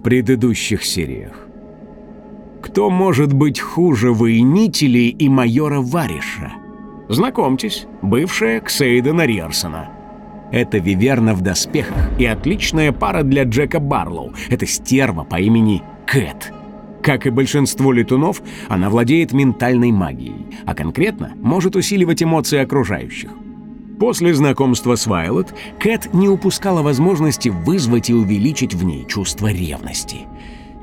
В предыдущих сериях Кто может быть хуже воинителей и майора Вариша? Знакомьтесь, бывшая Ксейдена Риарсона – это Виверна в доспехах и отличная пара для Джека Барлоу. Это стерва по имени Кэт. Как и большинство летунов, она владеет ментальной магией, а конкретно может усиливать эмоции окружающих. После знакомства с Вайлот, Кэт не упускала возможности вызвать и увеличить в ней чувство ревности.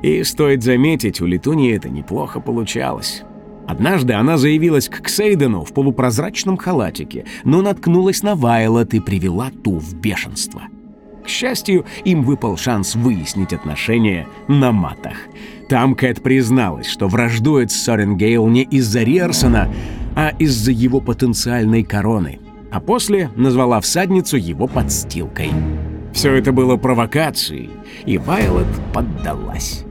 И, стоит заметить, у Летунии это неплохо получалось. Однажды она заявилась к Ксейдену в полупрозрачном халатике, но наткнулась на Вайлот и привела ту в бешенство. К счастью, им выпал шанс выяснить отношения на матах. Там Кэт призналась, что враждует с Соренгейл не из-за Риарсона, а из-за его потенциальной короны, а после назвала всадницу его подстилкой. Все это было провокацией, и Вайлот поддалась.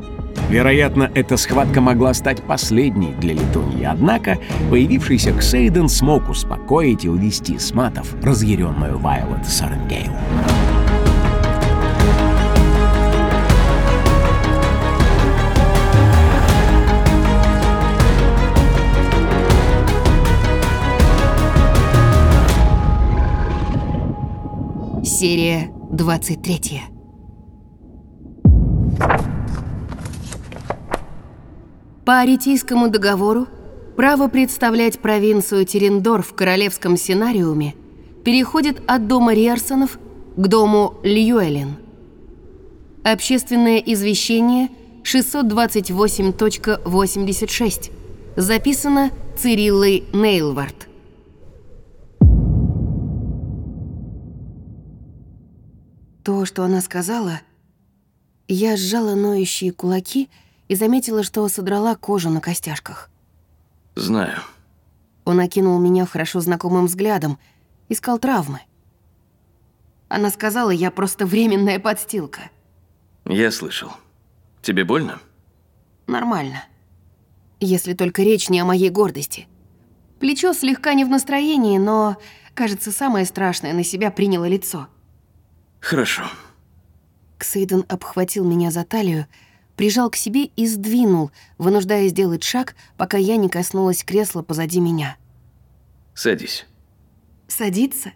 Вероятно, эта схватка могла стать последней для Летуньи, однако появившийся Ксейден смог успокоить и увести с матов разъяренную Вайлот Саренгейл. Серия 23 По Аретийскому договору право представлять провинцию Терендор в королевском сценариуме переходит от дома Риарсонов к дому Льюэлин. Общественное извещение 628.86 записано Цириллой Нейлвард. То, что она сказала, я сжала ноющие кулаки и заметила, что содрала кожу на костяшках. «Знаю». Он окинул меня хорошо знакомым взглядом, искал травмы. Она сказала, я просто временная подстилка. Я слышал. Тебе больно? Нормально. Если только речь не о моей гордости. Плечо слегка не в настроении, но, кажется, самое страшное на себя приняло лицо. Хорошо. Ксейден обхватил меня за талию, прижал к себе и сдвинул, вынуждая сделать шаг, пока я не коснулась кресла позади меня. «Садись». «Садиться?»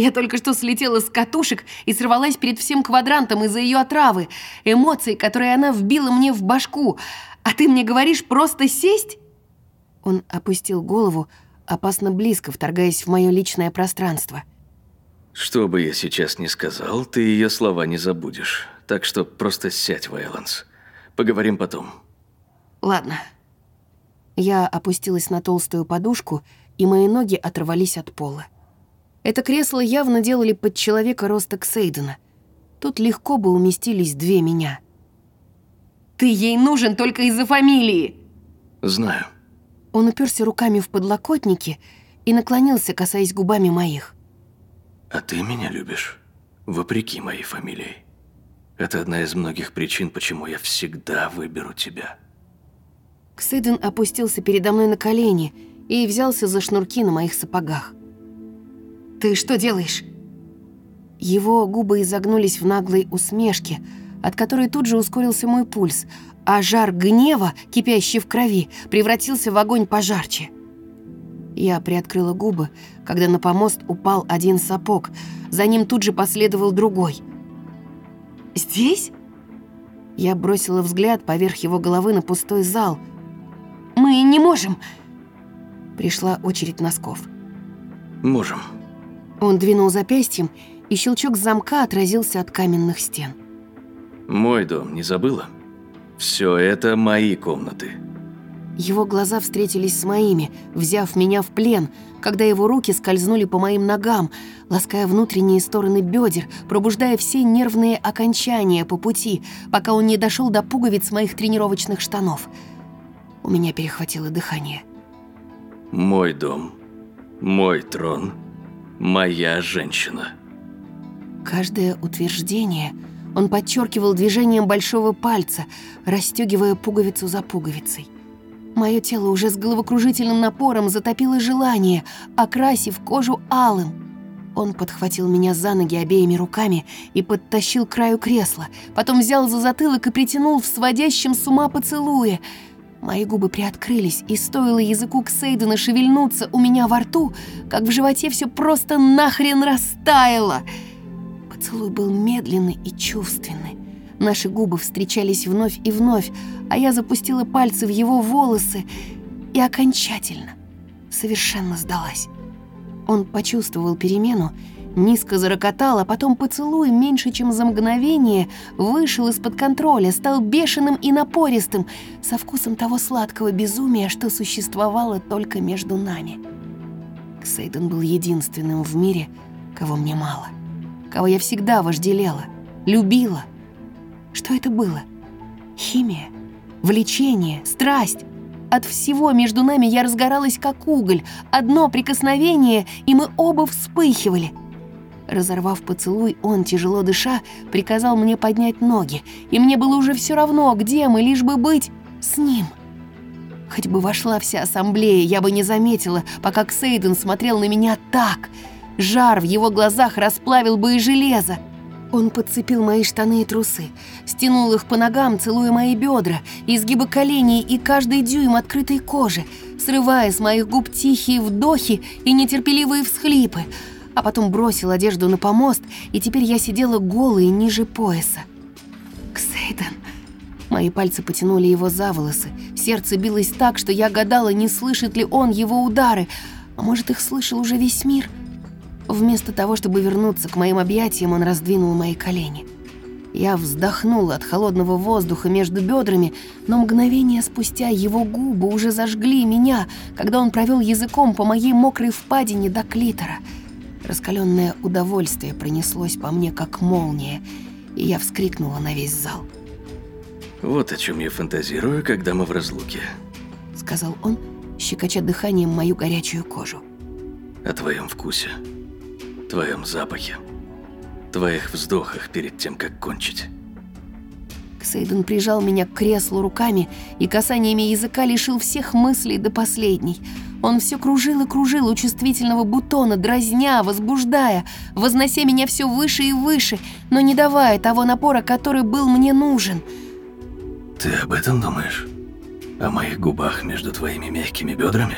Я только что слетела с катушек и сорвалась перед всем квадрантом из-за ее отравы, эмоций, которые она вбила мне в башку. А ты мне говоришь просто сесть? Он опустил голову, опасно близко вторгаясь в мое личное пространство. Что бы я сейчас ни сказал, ты ее слова не забудешь. Так что просто сядь, Вайланс. Поговорим потом. Ладно. Я опустилась на толстую подушку, и мои ноги оторвались от пола. Это кресло явно делали под человека роста Ксейдена. Тут легко бы уместились две меня. «Ты ей нужен только из-за фамилии!» «Знаю». Он уперся руками в подлокотники и наклонился, касаясь губами моих. «А ты меня любишь, вопреки моей фамилии?» Это одна из многих причин, почему я всегда выберу тебя. Ксыден опустился передо мной на колени и взялся за шнурки на моих сапогах. «Ты что делаешь?» Его губы изогнулись в наглой усмешке, от которой тут же ускорился мой пульс, а жар гнева, кипящий в крови, превратился в огонь пожарче. Я приоткрыла губы, когда на помост упал один сапог, за ним тут же последовал другой – «Здесь?» Я бросила взгляд поверх его головы на пустой зал. «Мы не можем!» Пришла очередь носков. «Можем». Он двинул запястьем, и щелчок замка отразился от каменных стен. «Мой дом, не забыла? Все это мои комнаты». Его глаза встретились с моими, взяв меня в плен, когда его руки скользнули по моим ногам, лаская внутренние стороны бедер, пробуждая все нервные окончания по пути, пока он не дошел до пуговиц моих тренировочных штанов. У меня перехватило дыхание. Мой дом, мой трон, моя женщина. Каждое утверждение он подчеркивал движением большого пальца, расстегивая пуговицу за пуговицей. Мое тело уже с головокружительным напором затопило желание, окрасив кожу алым. Он подхватил меня за ноги обеими руками и подтащил к краю кресла, потом взял за затылок и притянул в сводящем с ума поцелуе. Мои губы приоткрылись, и стоило языку Ксейдена шевельнуться у меня во рту, как в животе все просто нахрен растаяло. Поцелуй был медленный и чувственный. Наши губы встречались вновь и вновь, а я запустила пальцы в его волосы и окончательно, совершенно сдалась. Он почувствовал перемену, низко зарокотал, а потом поцелуй меньше, чем за мгновение, вышел из-под контроля, стал бешеным и напористым, со вкусом того сладкого безумия, что существовало только между нами. Ксейден был единственным в мире, кого мне мало, кого я всегда вожделела, любила, что это было? Химия? Влечение? Страсть? От всего между нами я разгоралась как уголь. Одно прикосновение, и мы оба вспыхивали. Разорвав поцелуй, он, тяжело дыша, приказал мне поднять ноги, и мне было уже все равно, где мы, лишь бы быть с ним. Хоть бы вошла вся ассамблея, я бы не заметила, пока Ксейден смотрел на меня так. Жар в его глазах расплавил бы и железо. Он подцепил мои штаны и трусы, стянул их по ногам, целуя мои бедра, изгибы коленей и каждый дюйм открытой кожи, срывая с моих губ тихие вдохи и нетерпеливые всхлипы, а потом бросил одежду на помост, и теперь я сидела голой ниже пояса. «Ксейден!» Мои пальцы потянули его за волосы, сердце билось так, что я гадала, не слышит ли он его удары, а может, их слышал уже весь мир — Вместо того, чтобы вернуться к моим объятиям, он раздвинул мои колени. Я вздохнула от холодного воздуха между бедрами, но мгновение спустя его губы уже зажгли меня, когда он провел языком по моей мокрой впадине до клитора. Раскаленное удовольствие пронеслось по мне, как молния, и я вскрикнула на весь зал. «Вот о чем я фантазирую, когда мы в разлуке», — сказал он, щекоча дыханием мою горячую кожу. «О твоем вкусе» твоем запахе, твоих вздохах перед тем, как кончить. Ксейден прижал меня к креслу руками и касаниями языка лишил всех мыслей до последней. Он все кружил и кружил у чувствительного бутона, дразня, возбуждая, вознося меня все выше и выше, но не давая того напора, который был мне нужен. «Ты об этом думаешь? О моих губах между твоими мягкими бедрами?»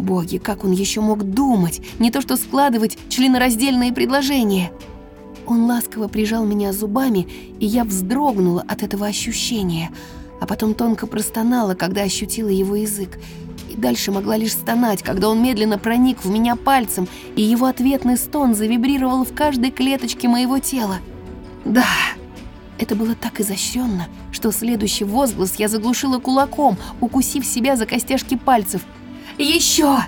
Боги, как он еще мог думать, не то что складывать членораздельные предложения. Он ласково прижал меня зубами, и я вздрогнула от этого ощущения, а потом тонко простонала, когда ощутила его язык. И дальше могла лишь стонать, когда он медленно проник в меня пальцем, и его ответный стон завибрировал в каждой клеточке моего тела. «Да!» Это было так изощренно, что следующий возглас я заглушила кулаком, укусив себя за костяшки пальцев – еще!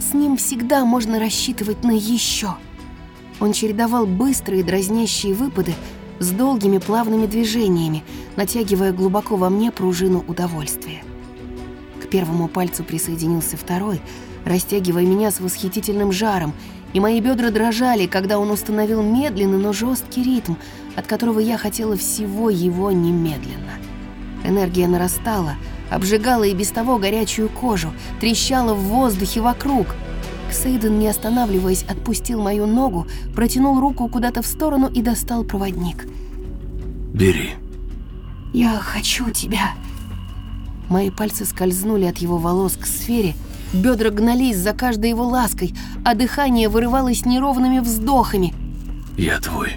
С ним всегда можно рассчитывать на еще. Он чередовал быстрые дразнящие выпады с долгими плавными движениями, натягивая глубоко во мне пружину удовольствия. К первому пальцу присоединился второй, растягивая меня с восхитительным жаром, и мои бедра дрожали, когда он установил медленный, но жесткий ритм, от которого я хотела всего его немедленно. Энергия нарастала, обжигала и без того горячую кожу, трещала в воздухе вокруг. Ксейден, не останавливаясь, отпустил мою ногу, протянул руку куда-то в сторону и достал проводник. «Бери». «Я хочу тебя». Мои пальцы скользнули от его волос к сфере, бедра гнались за каждой его лаской, а дыхание вырывалось неровными вздохами. «Я твой».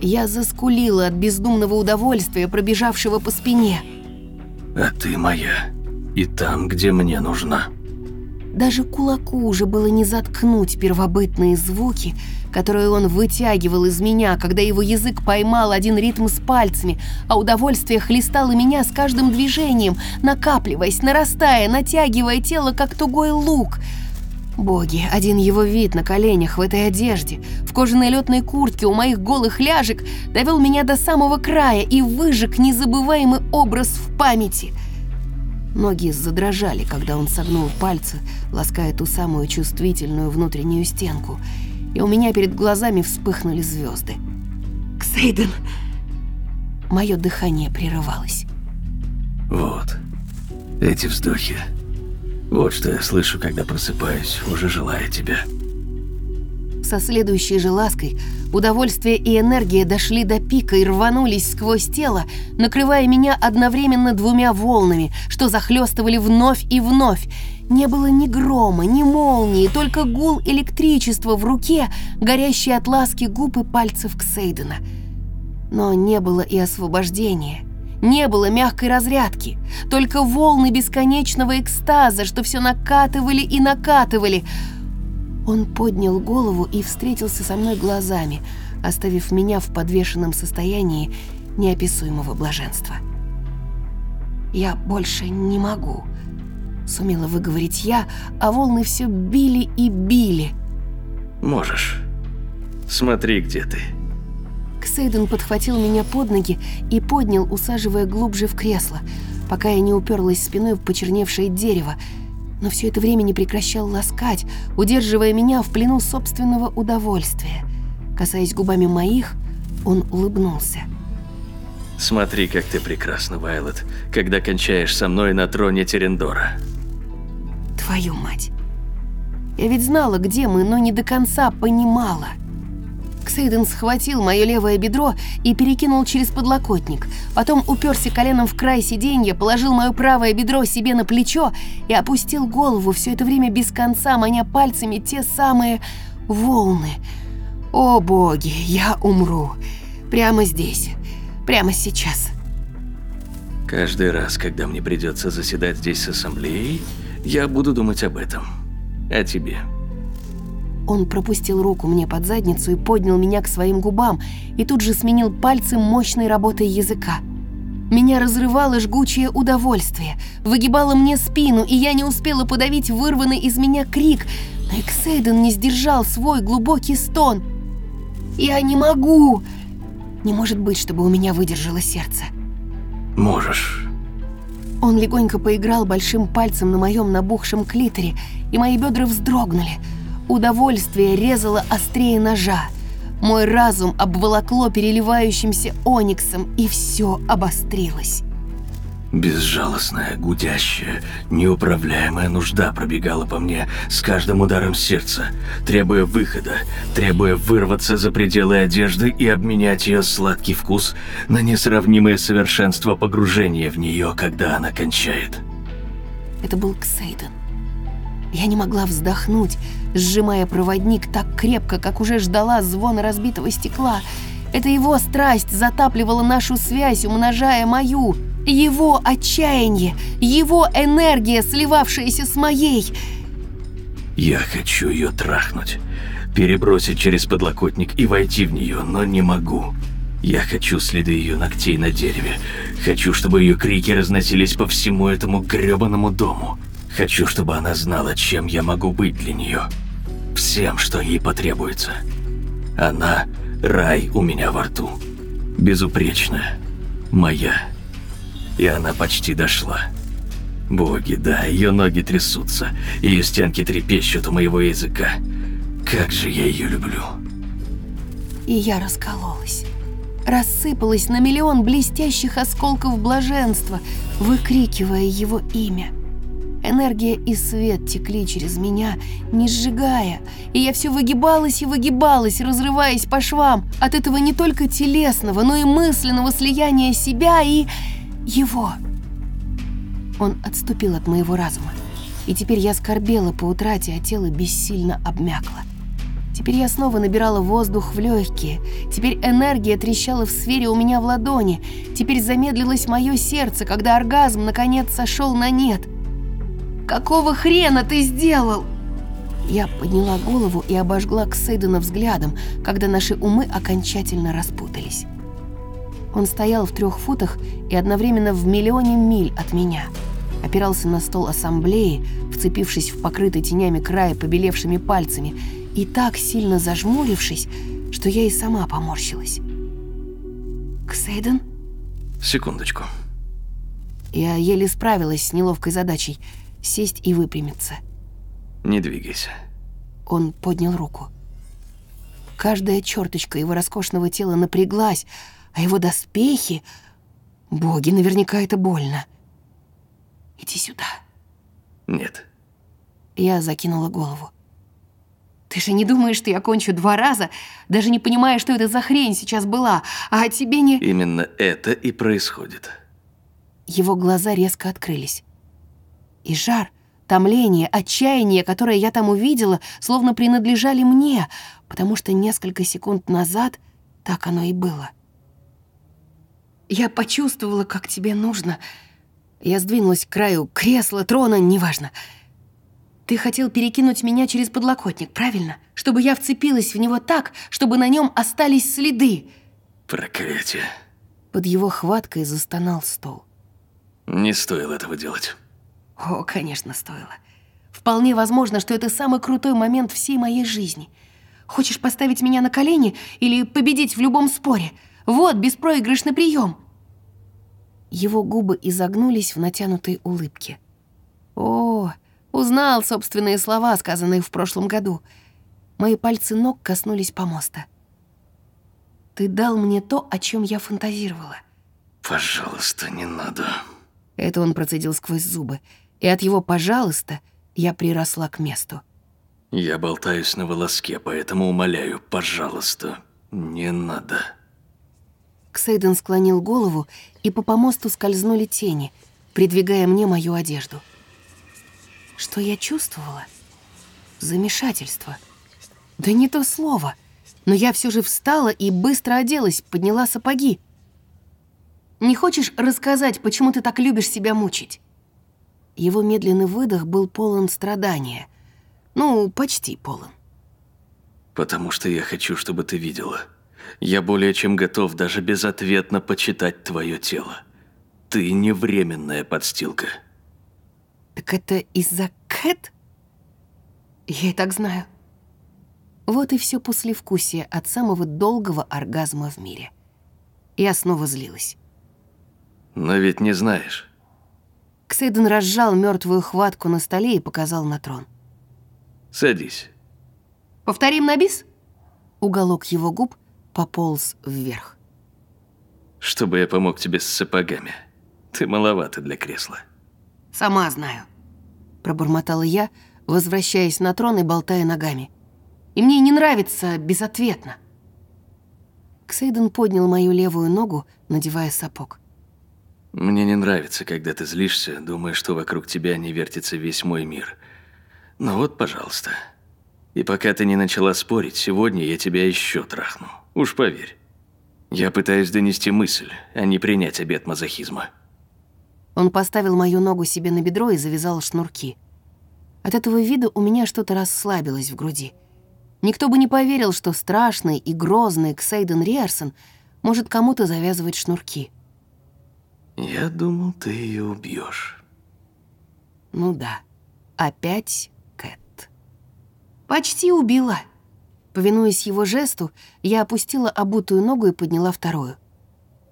Я заскулила от бездумного удовольствия, пробежавшего по спине. А ты моя. И там, где мне нужна. Даже кулаку уже было не заткнуть первобытные звуки, которые он вытягивал из меня, когда его язык поймал один ритм с пальцами, а удовольствие хлестало меня с каждым движением, накапливаясь, нарастая, натягивая тело, как тугой лук. Боги, один его вид на коленях в этой одежде, в кожаной летной куртке у моих голых ляжек довел меня до самого края и выжег незабываемый образ в памяти — Ноги задрожали, когда он согнул пальцы, лаская ту самую чувствительную внутреннюю стенку, и у меня перед глазами вспыхнули звезды. «Ксейден!» Мое дыхание прерывалось. Вот, эти вздохи. Вот что я слышу, когда просыпаюсь, уже желая тебя. Со следующей же лаской удовольствие и энергия дошли до пика и рванулись сквозь тело, накрывая меня одновременно двумя волнами, что захлестывали вновь и вновь. Не было ни грома, ни молнии, только гул электричества в руке, горящий от ласки губ и пальцев Ксейдена. Но не было и освобождения. Не было мягкой разрядки, только волны бесконечного экстаза, что все накатывали и накатывали – он поднял голову и встретился со мной глазами, оставив меня в подвешенном состоянии неописуемого блаженства. «Я больше не могу», — сумела выговорить я, а волны все били и били. «Можешь. Смотри, где ты». Ксейден подхватил меня под ноги и поднял, усаживая глубже в кресло, пока я не уперлась спиной в почерневшее дерево, но все это время не прекращал ласкать, удерживая меня в плену собственного удовольствия. Касаясь губами моих, он улыбнулся. «Смотри, как ты прекрасна, Вайлот, когда кончаешь со мной на троне Терендора». «Твою мать! Я ведь знала, где мы, но не до конца понимала». Ксейден схватил мое левое бедро и перекинул через подлокотник. Потом уперся коленом в край сиденья, положил мое правое бедро себе на плечо и опустил голову, все это время без конца, маня пальцами те самые волны. О боги, я умру. Прямо здесь. Прямо сейчас. Каждый раз, когда мне придется заседать здесь с ассамблеей, я буду думать об этом. О тебе. Он пропустил руку мне под задницу и поднял меня к своим губам, и тут же сменил пальцем мощной работой языка. Меня разрывало жгучее удовольствие, выгибало мне спину, и я не успела подавить вырванный из меня крик, но Эксейден не сдержал свой глубокий стон. «Я не могу!» Не может быть, чтобы у меня выдержало сердце. «Можешь». Он легонько поиграл большим пальцем на моем набухшем клиторе, и мои бедра вздрогнули – Удовольствие резало острее ножа. Мой разум обволокло переливающимся ониксом, и все обострилось. Безжалостная, гудящая, неуправляемая нужда пробегала по мне с каждым ударом сердца, требуя выхода, требуя вырваться за пределы одежды и обменять ее сладкий вкус на несравнимое совершенство погружения в нее, когда она кончает. Это был Ксейден. Я не могла вздохнуть, сжимая проводник так крепко, как уже ждала звона разбитого стекла. Это его страсть затапливала нашу связь, умножая мою. Его отчаяние, его энергия, сливавшаяся с моей. Я хочу ее трахнуть, перебросить через подлокотник и войти в нее, но не могу. Я хочу следы ее ногтей на дереве. Хочу, чтобы ее крики разносились по всему этому грёбаному дому. Хочу, чтобы она знала, чем я могу быть для нее. Всем, что ей потребуется. Она – рай у меня во рту. Безупречная. Моя. И она почти дошла. Боги, да, ее ноги трясутся, ее стенки трепещут у моего языка. Как же я ее люблю. И я раскололась. Рассыпалась на миллион блестящих осколков блаженства, выкрикивая его имя – Энергия и свет текли через меня, не сжигая, и я все выгибалась и выгибалась, разрываясь по швам от этого не только телесного, но и мысленного слияния себя и его. Он отступил от моего разума, и теперь я скорбела по утрате, а тело бессильно обмякло. Теперь я снова набирала воздух в легкие. Теперь энергия трещала в сфере у меня в ладони. Теперь замедлилось мое сердце, когда оргазм наконец сошел на нет. Какого хрена ты сделал?» Я подняла голову и обожгла Ксейдена взглядом, когда наши умы окончательно распутались. Он стоял в трех футах и одновременно в миллионе миль от меня. Опирался на стол ассамблеи, вцепившись в покрытый тенями края побелевшими пальцами и так сильно зажмурившись, что я и сама поморщилась. «Ксейден?» Секундочку. Я еле справилась с неловкой задачей — сесть и выпрямиться. Не двигайся. Он поднял руку. Каждая черточка его роскошного тела напряглась, а его доспехи... Боги, наверняка это больно. «Иди сюда». Нет. Я закинула голову. «Ты же не думаешь, что я кончу два раза, даже не понимая, что это за хрень сейчас была, а тебе не...» Именно это и происходит. Его глаза резко открылись. И жар, томление, отчаяние, которое я там увидела, словно принадлежали мне, потому что несколько секунд назад так оно и было. Я почувствовала, как тебе нужно. Я сдвинулась к краю кресла, трона, неважно. Ты хотел перекинуть меня через подлокотник, правильно? Чтобы я вцепилась в него так, чтобы на нем остались следы. Проклятие. Под его хваткой застонал стол. Не стоило этого делать. О, конечно, стоило. Вполне возможно, что это самый крутой момент всей моей жизни. Хочешь поставить меня на колени или победить в любом споре? Вот беспроигрышный прием. Его губы изогнулись в натянутой улыбке. О, узнал собственные слова, сказанные в прошлом году. Мои пальцы ног коснулись помоста. Ты дал мне то, о чем я фантазировала. Пожалуйста, не надо. Это он процедил сквозь зубы, и от его «пожалуйста» я приросла к месту. Я болтаюсь на волоске, поэтому умоляю, пожалуйста, не надо. Ксейден склонил голову, и по помосту скользнули тени, придвигая мне мою одежду. Что я чувствовала? Замешательство. Да не то слово. Но я все же встала и быстро оделась, подняла сапоги. Не хочешь рассказать, почему ты так любишь себя мучить?» Его медленный выдох был полон страдания. Ну, почти полон. Потому что я хочу, чтобы ты видела. Я более чем готов даже безответно почитать твое тело. Ты не временная подстилка. Так это из-за Кэт? Я и так знаю. Вот и все послевкусие от самого долгого оргазма в мире. Я снова злилась. Но ведь не знаешь. Ксейден разжал мертвую хватку на столе и показал на трон. Садись. «Повторим на бис?» Уголок его губ пополз вверх. Чтобы я помог тебе с сапогами. Ты маловато для кресла. «Сама знаю», — пробормотала я, возвращаясь на трон и болтая ногами. «И мне не нравится безответно». Ксейден поднял мою левую ногу, надевая сапог. Мне не нравится, когда ты злишься, думая, что вокруг тебя не вертится весь мой мир. Ну вот, пожалуйста. И пока ты не начала спорить, сегодня я тебя еще трахну. Уж поверь. Я пытаюсь донести мысль, а не принять обет мазохизма. Он поставил мою ногу себе на бедро и завязал шнурки. От этого вида у меня что-то расслабилось в груди. Никто бы не поверил, что страшный и грозный Ксейден Риарсон может кому-то завязывать шнурки. Я думал, ты ее убьешь. Ну да, опять Кэт. Почти убила. Повинуясь его жесту, я опустила обутую ногу и подняла вторую.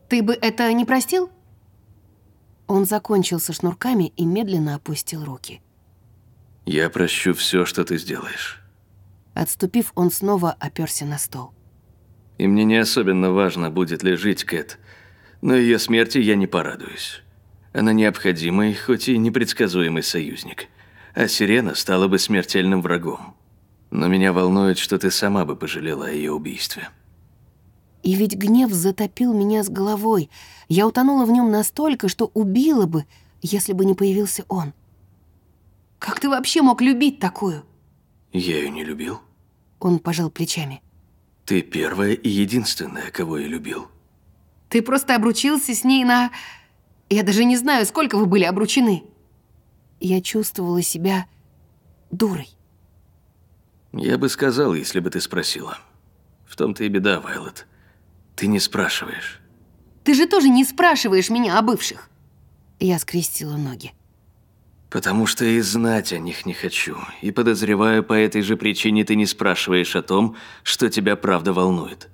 Ты бы это не простил? Он закончил со шнурками и медленно опустил руки. Я прощу все, что ты сделаешь. Отступив, он снова оперся на стол. И мне не особенно важно, будет ли жить Кэт но ее смерти я не порадуюсь. Она необходимый, хоть и непредсказуемый союзник. А Сирена стала бы смертельным врагом. Но меня волнует, что ты сама бы пожалела о ее убийстве. И ведь гнев затопил меня с головой. Я утонула в нем настолько, что убила бы, если бы не появился он. Как ты вообще мог любить такую? Я ее не любил. Он пожал плечами. Ты первая и единственная, кого я любил. Ты просто обручился с ней на... Я даже не знаю, сколько вы были обручены». Я чувствовала себя дурой. Я бы сказал, если бы ты спросила. В том-то и беда, Вайлот. Ты не спрашиваешь. Ты же тоже не спрашиваешь меня о бывших. Я скрестила ноги. Потому что и знать о них не хочу. И подозреваю, по этой же причине ты не спрашиваешь о том, что тебя правда волнует.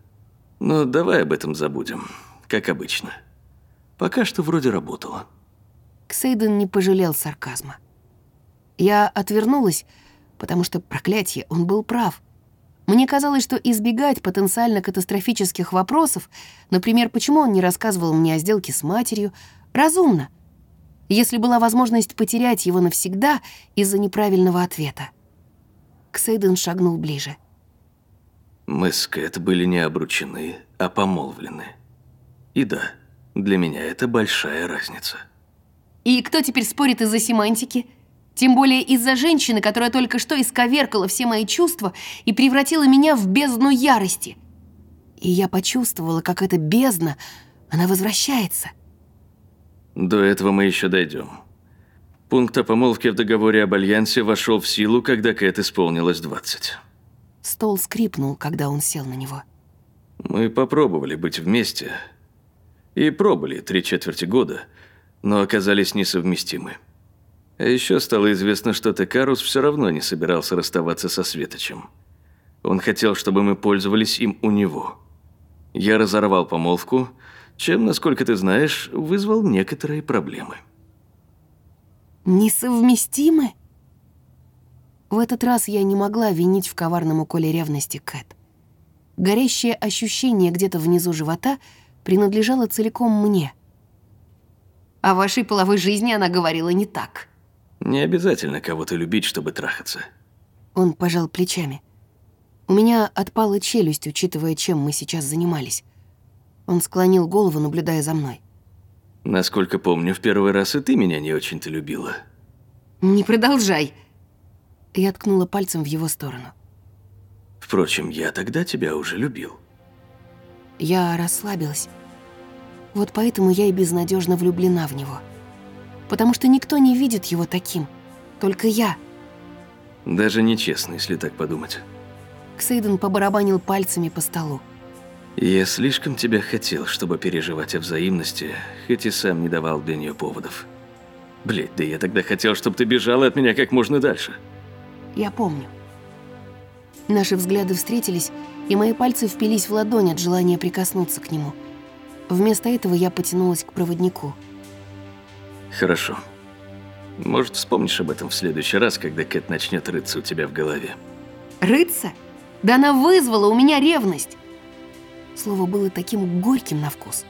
Но давай об этом забудем, как обычно. Пока что вроде работало. Ксейден не пожалел сарказма. Я отвернулась, потому что, проклятие, он был прав. Мне казалось, что избегать потенциально катастрофических вопросов, например, почему он не рассказывал мне о сделке с матерью, разумно, если была возможность потерять его навсегда из-за неправильного ответа. Ксейден шагнул ближе. Мы с Кэт были не обручены, а помолвлены. И да, для меня это большая разница. И кто теперь спорит из-за семантики? Тем более из-за женщины, которая только что исковеркала все мои чувства и превратила меня в бездну ярости. И я почувствовала, как эта бездна, она возвращается. До этого мы еще дойдем. Пункт о помолвке в договоре об альянсе вошел в силу, когда Кэт исполнилось 20. Стол скрипнул, когда он сел на него. Мы попробовали быть вместе. И пробовали три четверти года, но оказались несовместимы. А еще стало известно, что Текарус все равно не собирался расставаться со Светочем. Он хотел, чтобы мы пользовались им у него. Я разорвал помолвку, чем, насколько ты знаешь, вызвал некоторые проблемы. Несовместимы? В этот раз я не могла винить в коварном уколе ревности Кэт. Горящее ощущение где-то внизу живота принадлежало целиком мне. О вашей половой жизни она говорила не так. Не обязательно кого-то любить, чтобы трахаться. Он пожал плечами. У меня отпала челюсть, учитывая, чем мы сейчас занимались. Он склонил голову, наблюдая за мной. Насколько помню, в первый раз и ты меня не очень-то любила. «Не продолжай!» Я ткнула пальцем в его сторону. Впрочем, я тогда тебя уже любил. Я расслабилась. Вот поэтому я и безнадежно влюблена в него потому что никто не видит его таким, только я. Даже нечестно, если так подумать. Ксейден побарабанил пальцами по столу. Я слишком тебя хотел, чтобы переживать о взаимности, хоть и сам не давал для нее поводов. Блять, да я тогда хотел, чтобы ты бежала от меня как можно дальше. Я помню. Наши взгляды встретились, и мои пальцы впились в ладонь от желания прикоснуться к нему. Вместо этого я потянулась к проводнику – Хорошо. Может, вспомнишь об этом в следующий раз, когда Кэт начнет рыться у тебя в голове. Рыться? Да она вызвала у меня ревность. Слово было таким горьким на вкус.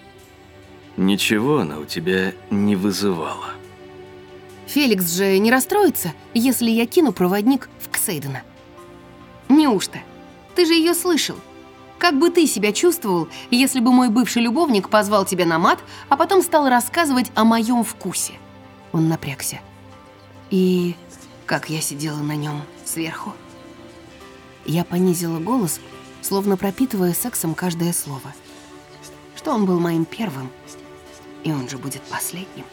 Ничего она у тебя не вызывала. Феликс же не расстроится, если я кину проводник в Ксейдена. Неужто? Ты же ее слышал. Как бы ты себя чувствовал, если бы мой бывший любовник позвал тебя на мат, а потом стал рассказывать о моем вкусе? Он напрягся. И как я сидела на нем сверху. Я понизила голос, словно пропитывая сексом каждое слово. Что он был моим первым, и он же будет последним.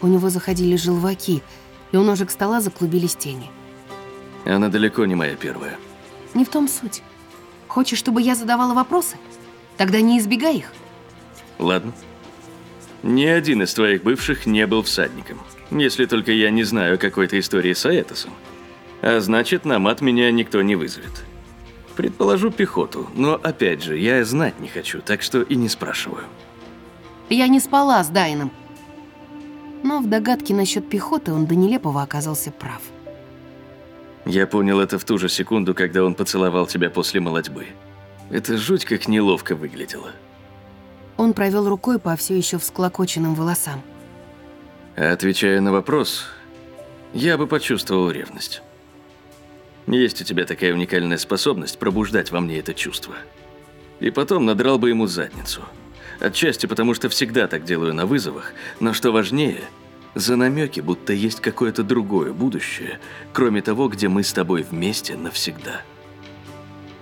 У него заходили желваки, и у ножек стола заклубились тени. Она далеко не моя первая. Не в том суть. Хочешь, чтобы я задавала вопросы? Тогда не избегай их. Ладно. Ни один из твоих бывших не был всадником. Если только я не знаю какой-то истории с Аэтосом. А значит, на мат меня никто не вызовет. Предположу пехоту, но опять же, я знать не хочу, так что и не спрашиваю. Я не спала с Дайном. Но в догадке насчет пехоты он до нелепого оказался прав. Я понял это в ту же секунду, когда он поцеловал тебя после молодьбы. Это жуть как неловко выглядело. Он провел рукой по все еще всклокоченным волосам. Отвечая на вопрос, я бы почувствовал ревность. Есть у тебя такая уникальная способность пробуждать во мне это чувство. И потом надрал бы ему задницу. Отчасти потому, что всегда так делаю на вызовах, но что важнее – за намеки, будто есть какое-то другое будущее, кроме того, где мы с тобой вместе навсегда.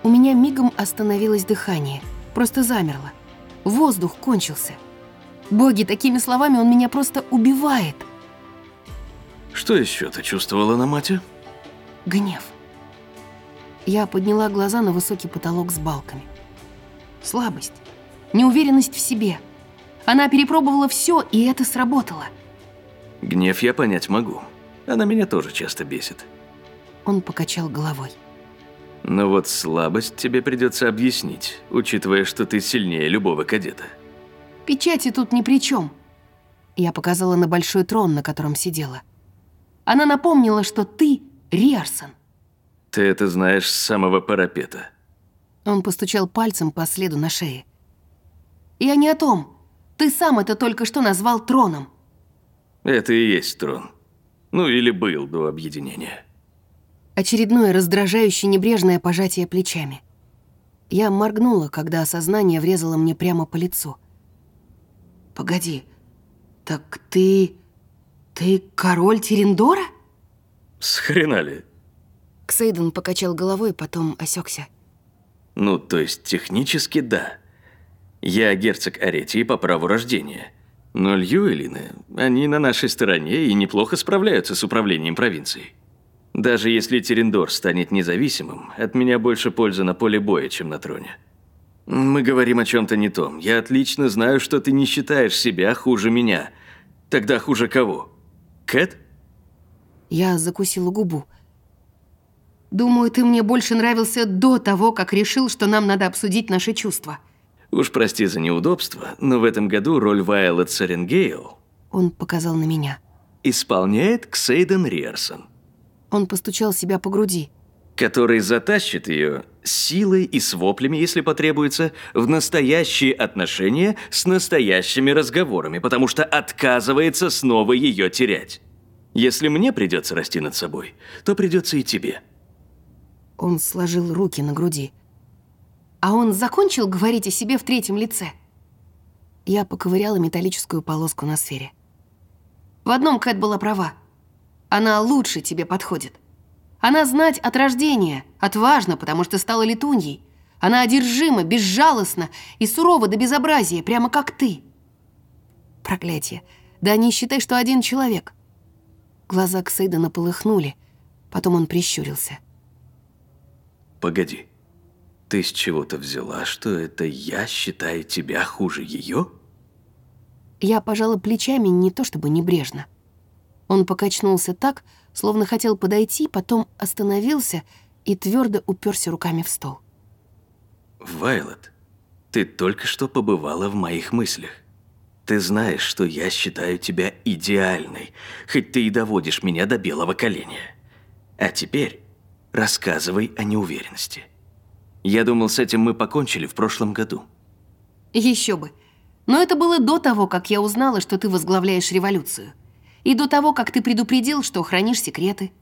У меня мигом остановилось дыхание, просто замерло. Воздух кончился. Боги, такими словами он меня просто убивает. Что еще ты чувствовала на мате? Гнев. Я подняла глаза на высокий потолок с балками. Слабость, неуверенность в себе. Она перепробовала все, и это сработало. Гнев я понять могу. Она меня тоже часто бесит. Он покачал головой. Но вот слабость тебе придется объяснить, учитывая, что ты сильнее любого кадета. Печати тут ни при чем. Я показала на большой трон, на котором сидела. Она напомнила, что ты Риарсон. Ты это знаешь с самого парапета. Он постучал пальцем по следу на шее. Я не о том. Ты сам это только что назвал троном. Это и есть трон. Ну или был до объединения. Очередное раздражающее небрежное пожатие плечами. Я моргнула, когда осознание врезало мне прямо по лицу. «Погоди, так ты... ты король Терендора?» С хрена ли? Ксейден покачал головой, потом осекся. Ну, то есть технически да. Я герцог Аретии по праву рождения. Но Льюэлины, они на нашей стороне и неплохо справляются с управлением провинцией. Даже если Терендор станет независимым, от меня больше пользы на поле боя, чем на троне. Мы говорим о чем-то не том. Я отлично знаю, что ты не считаешь себя хуже меня. Тогда хуже кого? Кэт? Я закусила губу. Думаю, ты мне больше нравился до того, как решил, что нам надо обсудить наши чувства. Уж прости за неудобство, но в этом году роль Вайлот Саренгейл Он показал на меня. исполняет Ксейден Риерсон, Он постучал себя по груди. который затащит ее силой и с воплями, если потребуется, в настоящие отношения с настоящими разговорами, потому что отказывается снова ее терять. Если мне придется расти над собой, то придется и тебе. Он сложил руки на груди. А он закончил говорить о себе в третьем лице? Я поковыряла металлическую полоску на сфере. В одном Кэт была права. Она лучше тебе подходит. Она знать от рождения, отважна, потому что стала летуньей. Она одержима, безжалостна и сурова до безобразия, прямо как ты. Проклятие. Да не считай, что один человек. Глаза Ксейдена полыхнули, потом он прищурился. Погоди. Ты с чего-то взяла, что это я считаю тебя хуже ее? Я пожала плечами не то чтобы небрежно. Он покачнулся так, словно хотел подойти, потом остановился и твердо уперся руками в стол. Вайлот, ты только что побывала в моих мыслях. Ты знаешь, что я считаю тебя идеальной, хоть ты и доводишь меня до белого коленя. А теперь рассказывай о неуверенности. Я думал, с этим мы покончили в прошлом году. Еще бы. Но это было до того, как я узнала, что ты возглавляешь революцию. И до того, как ты предупредил, что хранишь секреты.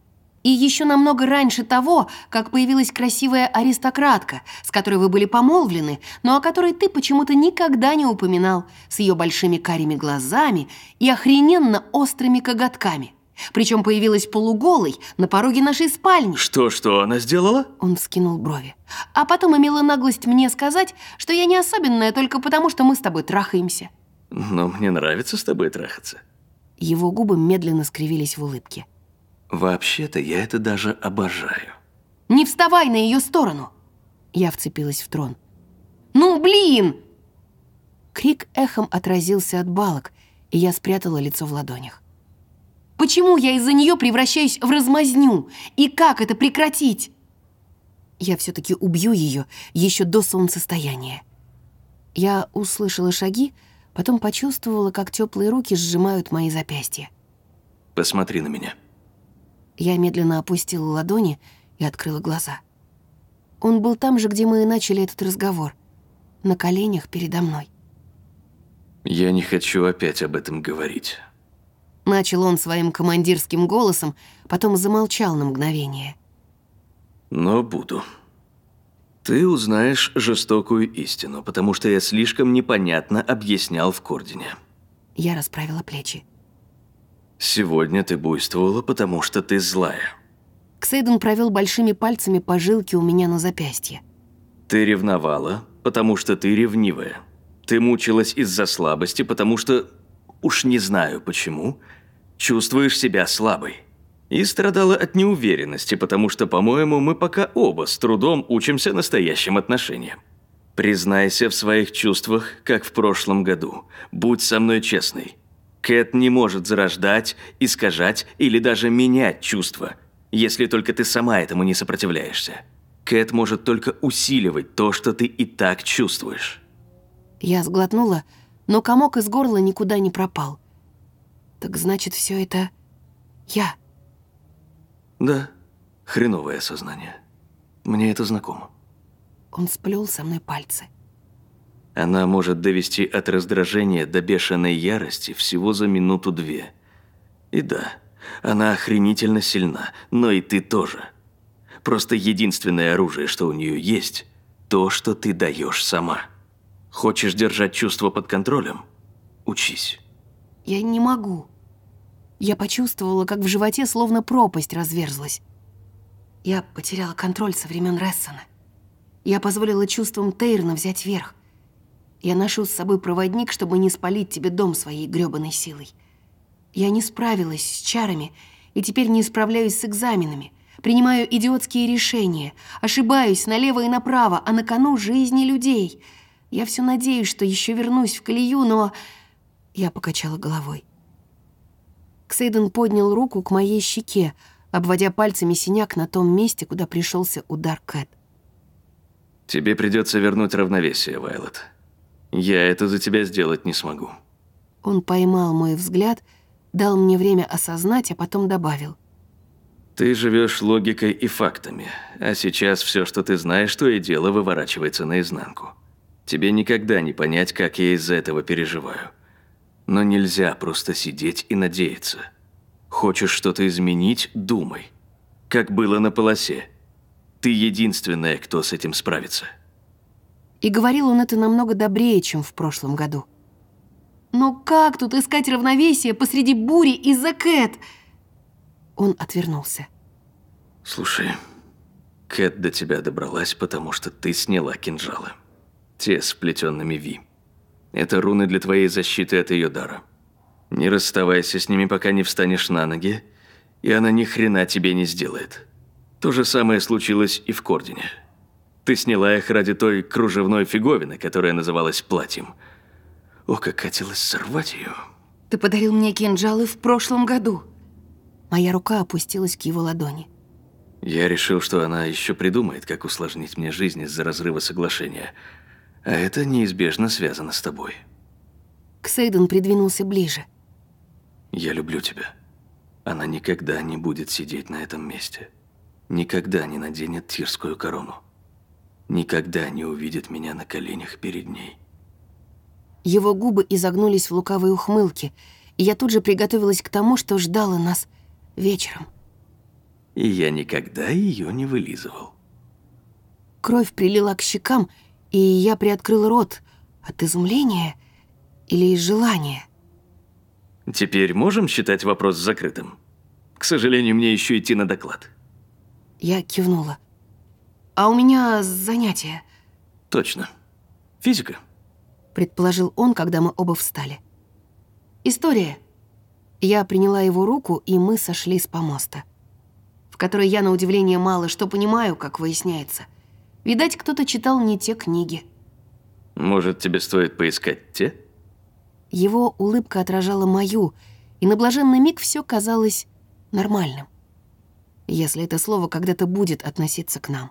И еще намного раньше того, как появилась красивая аристократка, с которой вы были помолвлены, но о которой ты почему-то никогда не упоминал, с ее большими карими глазами и охрененно острыми коготками. Причем появилась полуголой на пороге нашей спальни. Что-что она сделала? Он вскинул брови. А потом имела наглость мне сказать, что я не особенная только потому, что мы с тобой трахаемся. Но мне нравится с тобой трахаться. Его губы медленно скривились в улыбке. Вообще-то я это даже обожаю. «Не вставай на ее сторону!» Я вцепилась в трон. «Ну, блин!» Крик эхом отразился от балок, и я спрятала лицо в ладонях. «Почему я из-за нее превращаюсь в размазню? И как это прекратить?» Я все-таки убью ее еще до солнцестояния. Я услышала шаги, потом почувствовала, как теплые руки сжимают мои запястья. Посмотри на меня. Я медленно опустила ладони и открыла глаза. Он был там же, где мы и начали этот разговор, на коленях передо мной. Я не хочу опять об этом говорить. Начал он своим командирским голосом, потом замолчал на мгновение. Но буду. Ты узнаешь жестокую истину, потому что я слишком непонятно объяснял в Кордине. Я расправила плечи. Сегодня ты буйствовала, потому что ты злая. Ксейден провел большими пальцами по жилке у меня на запястье. Ты ревновала, потому что ты ревнивая. Ты мучилась из-за слабости, потому что, уж не знаю почему, чувствуешь себя слабой. И страдала от неуверенности, потому что, по-моему, мы пока оба с трудом учимся настоящим отношениям. Признайся в своих чувствах, как в прошлом году. Будь со мной честной. Кэт не может зарождать, искажать или даже менять чувства, если только ты сама этому не сопротивляешься. Кэт может только усиливать то, что ты и так чувствуешь. Я сглотнула, но комок из горла никуда не пропал. Так значит, все это я. Да, хреновое сознание. Мне это знакомо. Он сплел со мной пальцы. Она может довести от раздражения до бешеной ярости всего за минуту-две. И да, она охренительно сильна, но и ты тоже. Просто единственное оружие, что у нее есть, то, что ты даешь сама. Хочешь держать чувства под контролем? Учись. Я не могу. Я почувствовала, как в животе словно пропасть разверзлась. Я потеряла контроль со времен Рессона. Я позволила чувствам Тейрна взять верх. Я ношу с собой проводник, чтобы не спалить тебе дом своей грёбаной силой. Я не справилась с чарами и теперь не справляюсь с экзаменами. Принимаю идиотские решения, ошибаюсь налево и направо, а на кону жизни людей. Я все надеюсь, что еще вернусь в колею, но... Я покачала головой. Ксейден поднял руку к моей щеке, обводя пальцами синяк на том месте, куда пришелся удар Кэт. Тебе придется вернуть равновесие, Вайлот. Я это за тебя сделать не смогу. Он поймал мой взгляд, дал мне время осознать, а потом добавил. Ты живешь логикой и фактами, а сейчас все, что ты знаешь, то и дело выворачивается наизнанку. Тебе никогда не понять, как я из-за этого переживаю. Но нельзя просто сидеть и надеяться. Хочешь что-то изменить – думай. Как было на полосе. Ты единственная, кто с этим справится. И говорил он это намного добрее, чем в прошлом году. «Но как тут искать равновесие посреди бури из-за Кэт?» Он отвернулся. Слушай, Кэт до тебя добралась, потому что ты сняла кинжалы. Те с плетенными Ви. Это руны для твоей защиты от ее дара. Не расставайся с ними, пока не встанешь на ноги, и она ни хрена тебе не сделает. То же самое случилось и в Кордине. Ты сняла их ради той кружевной фиговины, которая называлась платьем. О, как хотелось сорвать ее. Ты подарил мне кинжалы в прошлом году. Моя рука опустилась к его ладони. Я решил, что она еще придумает, как усложнить мне жизнь из-за разрыва соглашения – а это неизбежно связано с тобой. Ксейден придвинулся ближе. Я люблю тебя. Она никогда не будет сидеть на этом месте. Никогда не наденет тирскую корону. Никогда не увидит меня на коленях перед ней. Его губы изогнулись в лукавой ухмылке, и я тут же приготовилась к тому, что ждало нас вечером. И я никогда ее не вылизывал. Кровь прилила к щекам, и я приоткрыл рот от изумления или из желания. Теперь можем считать вопрос закрытым? К сожалению, мне еще идти на доклад. Я кивнула. А у меня занятие. Точно. Физика. Предположил он, когда мы оба встали. История. Я приняла его руку, и мы сошли с помоста, в которой я, на удивление, мало что понимаю, как выясняется. Видать, кто-то читал не те книги. Может, тебе стоит поискать те? Его улыбка отражала мою, и на блаженный миг все казалось нормальным. Если это слово когда-то будет относиться к нам.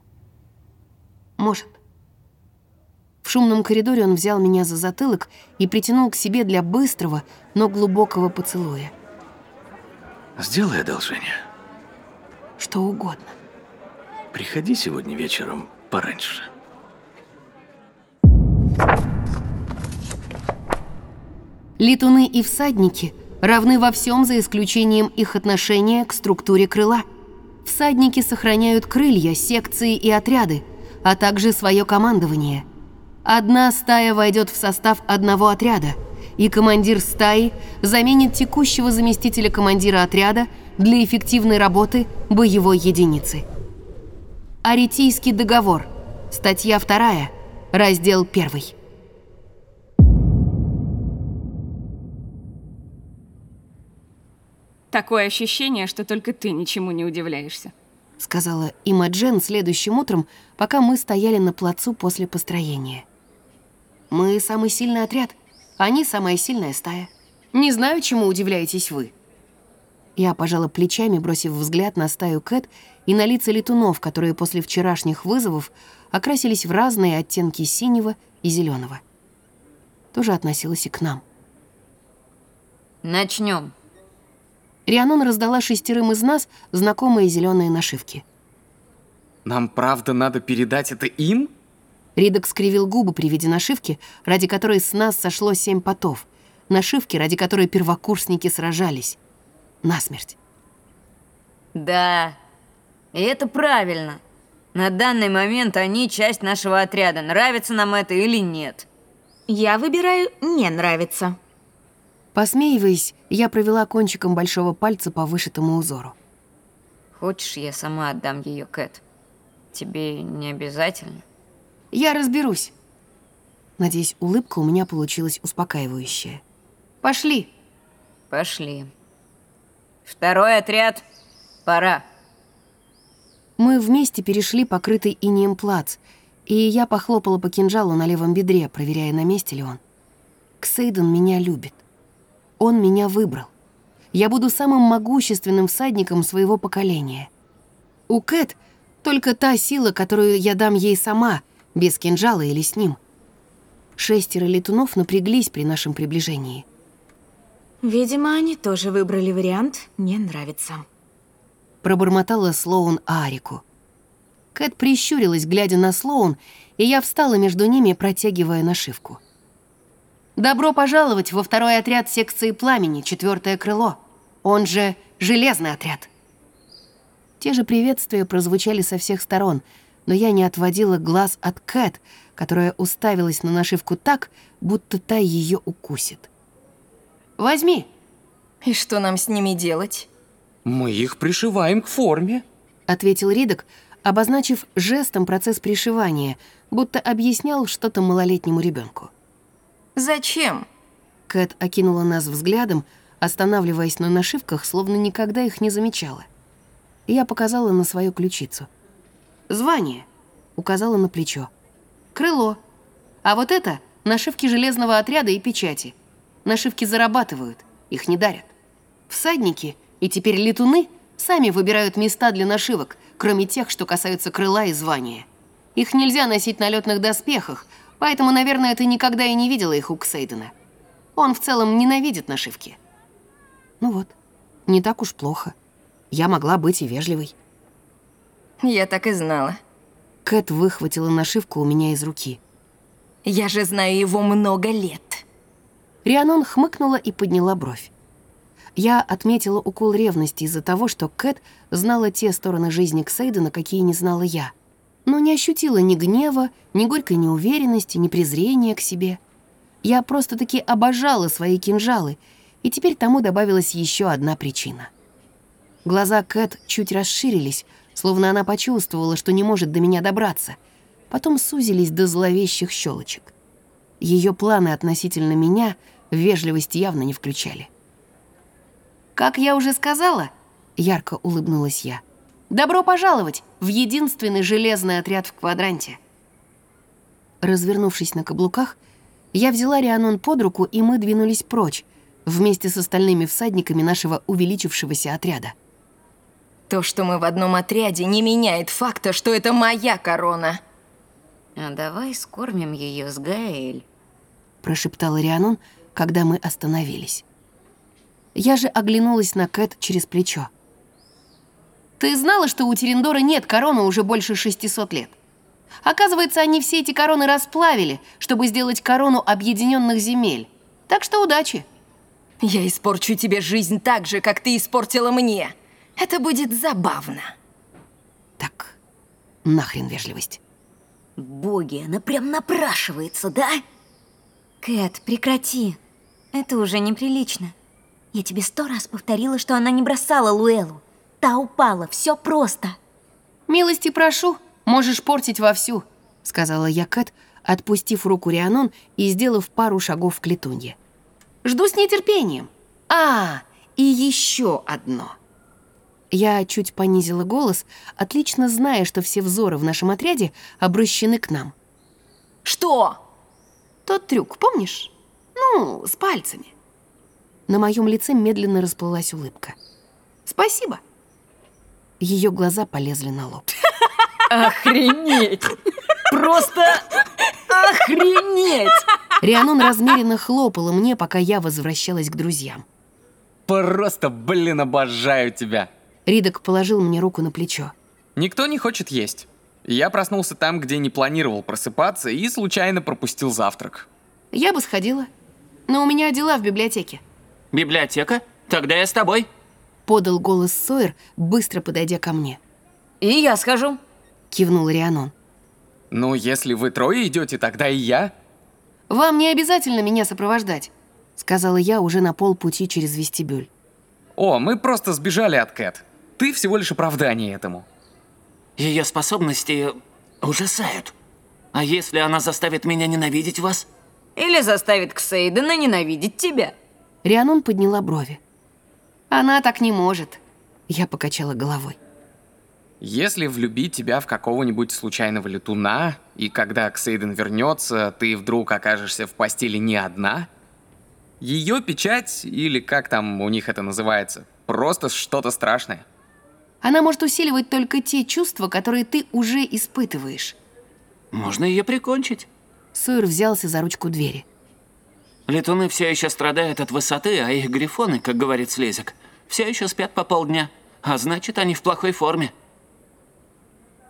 Может. В шумном коридоре он взял меня за затылок и притянул к себе для быстрого, но глубокого поцелуя. Сделай одолжение. Что угодно. Приходи сегодня вечером пораньше. Летуны и всадники равны во всем за исключением их отношения к структуре крыла. Всадники сохраняют крылья, секции и отряды, а также свое командование. Одна стая войдет в состав одного отряда, и командир стаи заменит текущего заместителя командира отряда для эффективной работы боевой единицы. Аретийский договор. Статья 2. Раздел 1. Такое ощущение, что только ты ничему не удивляешься. Сказала Имаджен следующим утром, пока мы стояли на плацу после построения. Мы самый сильный отряд, они самая сильная стая. Не знаю, чему удивляетесь вы. Я пожала плечами, бросив взгляд на стаю Кэт и на лица летунов, которые после вчерашних вызовов окрасились в разные оттенки синего и зеленого. Тоже относилась и к нам. Начнем. Рианон раздала шестерым из нас знакомые зеленые нашивки. Нам правда надо передать это им? Ридок скривил губы при виде нашивки, ради которой с нас сошло семь потов. Нашивки, ради которой первокурсники сражались. Насмерть. Да, и это правильно. На данный момент они часть нашего отряда. Нравится нам это или нет? Я выбираю «не нравится». Посмеиваясь, я провела кончиком большого пальца по вышитому узору. Хочешь, я сама отдам ее Кэт? Тебе не обязательно. Я разберусь. Надеюсь, улыбка у меня получилась успокаивающая. Пошли. Пошли. Второй отряд. Пора. Мы вместе перешли покрытый инеем плац, и я похлопала по кинжалу на левом бедре, проверяя, на месте ли он. Ксейден меня любит. Он меня выбрал. Я буду самым могущественным всадником своего поколения. У Кэт только та сила, которую я дам ей сама, без кинжала или с ним. Шестеро летунов напряглись при нашем приближении. Видимо, они тоже выбрали вариант «не нравится». Пробормотала Слоун Арику. Кэт прищурилась, глядя на Слоун, и я встала между ними, протягивая нашивку. «Добро пожаловать во второй отряд секции пламени, четвертое крыло. Он же железный отряд». Те же приветствия прозвучали со всех сторон, но я не отводила глаз от Кэт, которая уставилась на нашивку так, будто та ее укусит. «Возьми!» И что нам с ними делать? Мы их пришиваем к форме. ответил Ридок, обозначив жестом процесс пришивания, будто объяснял что-то малолетнему ребенку. Зачем? Кэт окинула нас взглядом, останавливаясь на нашивках, словно никогда их не замечала. Я показала на свою ключицу. «Звание», — указала на плечо. «Крыло. А вот это — нашивки железного отряда и печати. Нашивки зарабатывают, их не дарят. Всадники и теперь летуны сами выбирают места для нашивок, кроме тех, что касаются крыла и звания. Их нельзя носить на летных доспехах, поэтому, наверное, ты никогда и не видела их у Ксейдена. Он в целом ненавидит нашивки. Ну вот, не так уж плохо. Я могла быть и вежливой. Я так и знала. Кэт выхватила нашивку у меня из руки. Я же знаю его много лет. Рианон хмыкнула и подняла бровь. Я отметила укол ревности из-за того, что Кэт знала те стороны жизни Ксейдена, какие не знала я. Но не ощутила ни гнева, ни горькой неуверенности, ни презрения к себе. Я просто-таки обожала свои кинжалы, и теперь тому добавилась еще одна причина. Глаза Кэт чуть расширились, словно она почувствовала, что не может до меня добраться. Потом сузились до зловещих щелочек. Ее планы относительно меня вежливость явно не включали. «Как я уже сказала», — ярко улыбнулась я, «добро пожаловать в единственный железный отряд в квадранте». Развернувшись на каблуках, я взяла Рианон под руку, и мы двинулись прочь, вместе с остальными всадниками нашего увеличившегося отряда. То, что мы в одном отряде, не меняет факта, что это моя корона. А давай скормим ее с Гаэль. прошептала Рианон, когда мы остановились. Я же оглянулась на Кэт через плечо. «Ты знала, что у Терендора нет короны уже больше 600 лет? Оказывается, они все эти короны расплавили, чтобы сделать корону объединенных земель. Так что удачи!» Я испорчу тебе жизнь так же, как ты испортила мне. Это будет забавно. Так, нахрен вежливость. Боги, она прям напрашивается, да? Кэт, прекрати. Это уже неприлично. Я тебе сто раз повторила, что она не бросала Луэлу. Та упала, все просто. «Милости прошу, можешь портить вовсю», — сказала я Кэт, отпустив руку Рианон и сделав пару шагов к летунье. «Жду с нетерпением. А, и еще одно. Я чуть понизила голос, отлично зная, что все взоры в нашем отряде обращены к нам. Что? Тот трюк, помнишь? Ну, с пальцами. На моем лице медленно расплылась улыбка. Спасибо. Ее глаза полезли на лоб. Охренеть! Просто охренеть! Рианон размеренно хлопала мне, пока я возвращалась к друзьям. Просто, блин, обожаю тебя. Ридок положил мне руку на плечо. Никто не хочет есть. Я проснулся там, где не планировал просыпаться и случайно пропустил завтрак. Я бы сходила, но у меня дела в библиотеке. Библиотека? Тогда я с тобой. Подал голос Сойер, быстро подойдя ко мне. И я схожу. Кивнул Рианон. Ну, если вы трое идете, тогда и я. «Вам не обязательно меня сопровождать», — сказала я уже на полпути через вестибюль. О, мы просто сбежали от Кэт. Ты всего лишь оправдание этому. Ее способности ужасают. А если она заставит меня ненавидеть вас? Или заставит Ксейдена ненавидеть тебя. Рианон подняла брови. «Она так не может», — я покачала головой. Если влюбить тебя в какого-нибудь случайного летуна, и когда Ксейден вернется, ты вдруг окажешься в постели не одна, ее печать, или как там у них это называется, просто что-то страшное. Она может усиливать только те чувства, которые ты уже испытываешь. Можно ее прикончить. Сойер взялся за ручку двери. Летуны все еще страдают от высоты, а их грифоны, как говорит Слезик, все еще спят по полдня. А значит, они в плохой форме.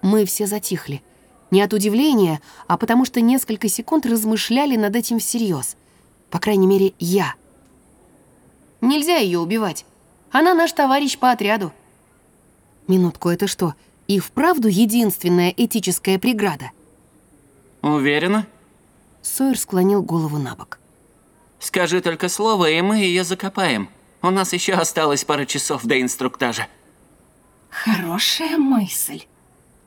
Мы все затихли. Не от удивления, а потому что несколько секунд размышляли над этим всерьез. По крайней мере, я. Нельзя ее убивать. Она наш товарищ по отряду. Минутку, это что, и вправду единственная этическая преграда? Уверена? Сойер склонил голову на бок. Скажи только слово, и мы ее закопаем. У нас еще осталось пара часов до инструктажа. Хорошая мысль.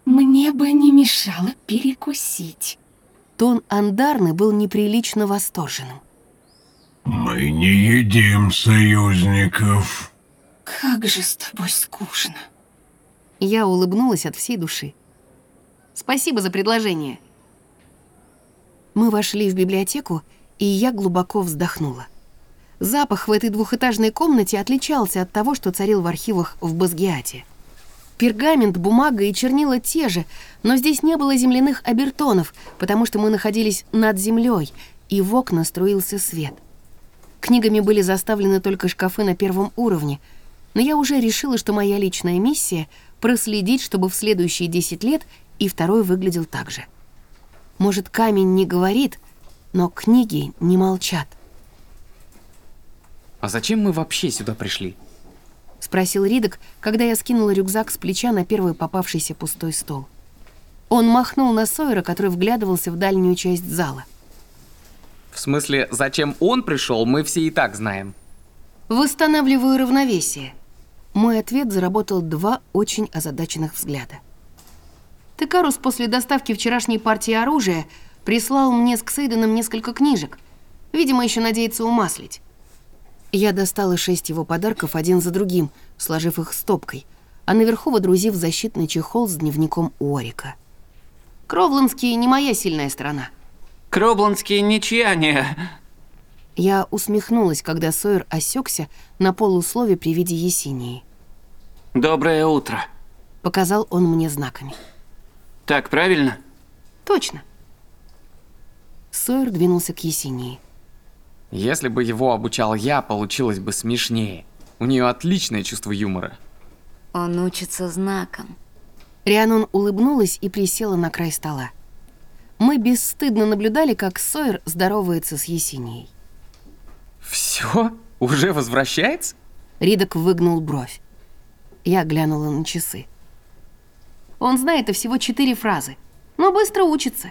Мне бы не мешало перекусить. Тон Андарны был неприлично восторженным. Мы не едим союзников. Как же с тобой скучно. Я улыбнулась от всей души. Спасибо за предложение. Мы вошли в библиотеку, и я глубоко вздохнула. Запах в этой двухэтажной комнате отличался от того, что царил в архивах в Базгиате. Пергамент, бумага и чернила те же, но здесь не было земляных обертонов, потому что мы находились над землей, и в окна струился свет. Книгами были заставлены только шкафы на первом уровне, но я уже решила, что моя личная миссия — проследить, чтобы в следующие 10 лет и второй выглядел так же. Может, камень не говорит, но книги не молчат. А зачем мы вообще сюда пришли? Спросил Ридок, когда я скинула рюкзак с плеча на первый попавшийся пустой стол. Он махнул на Сойера, который вглядывался в дальнюю часть зала. В смысле, зачем он пришел, мы все и так знаем. «Восстанавливаю равновесие». Мой ответ заработал два очень озадаченных взгляда. Текарус после доставки вчерашней партии оружия прислал мне с Ксейденом несколько книжек. Видимо, еще надеется умаслить. Я достала шесть его подарков один за другим, сложив их стопкой, а наверху водрузив защитный чехол с дневником Уорика. Кровландский не моя сильная сторона. Кробландские ничья не... Я усмехнулась, когда Сойер осекся на полуслове при виде Есении. Доброе утро. Показал он мне знаками. Так правильно? Точно. Сойер двинулся к Есении. Если бы его обучал я, получилось бы смешнее. У нее отличное чувство юмора. Он учится знаком. Рианон улыбнулась и присела на край стола. Мы бесстыдно наблюдали, как Сойер здоровается с Есенией. Все? Уже возвращается? Ридок выгнул бровь. Я глянула на часы. Он знает и всего четыре фразы, но быстро учится.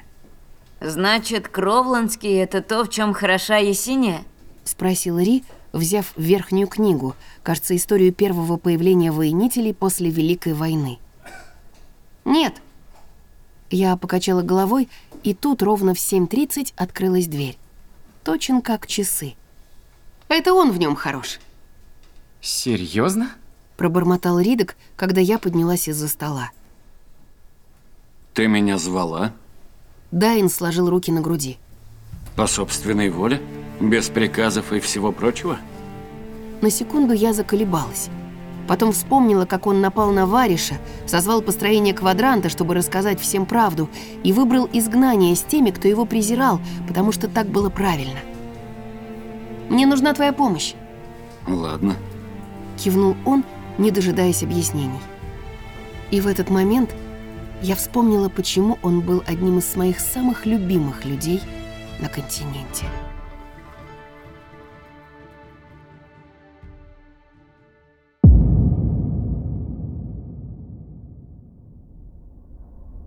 Значит, Кровландский — это то, в чем хороша Есения? Спросил Ри, взяв верхнюю книгу, кажется, историю первого появления воинителей после Великой войны. «Нет». Я покачала головой, и тут ровно в 7.30 открылась дверь. Точен как часы. Это он в нем хорош. Серьезно? Пробормотал Ридок, когда я поднялась из-за стола. Ты меня звала? Дайн сложил руки на груди. По собственной воле? Без приказов и всего прочего? На секунду я заколебалась. Потом вспомнила, как он напал на Вариша, созвал построение квадранта, чтобы рассказать всем правду, и выбрал изгнание с теми, кто его презирал, потому что так было правильно. «Мне нужна твоя помощь», Ладно. — кивнул он, не дожидаясь объяснений. И в этот момент я вспомнила, почему он был одним из моих самых любимых людей на континенте.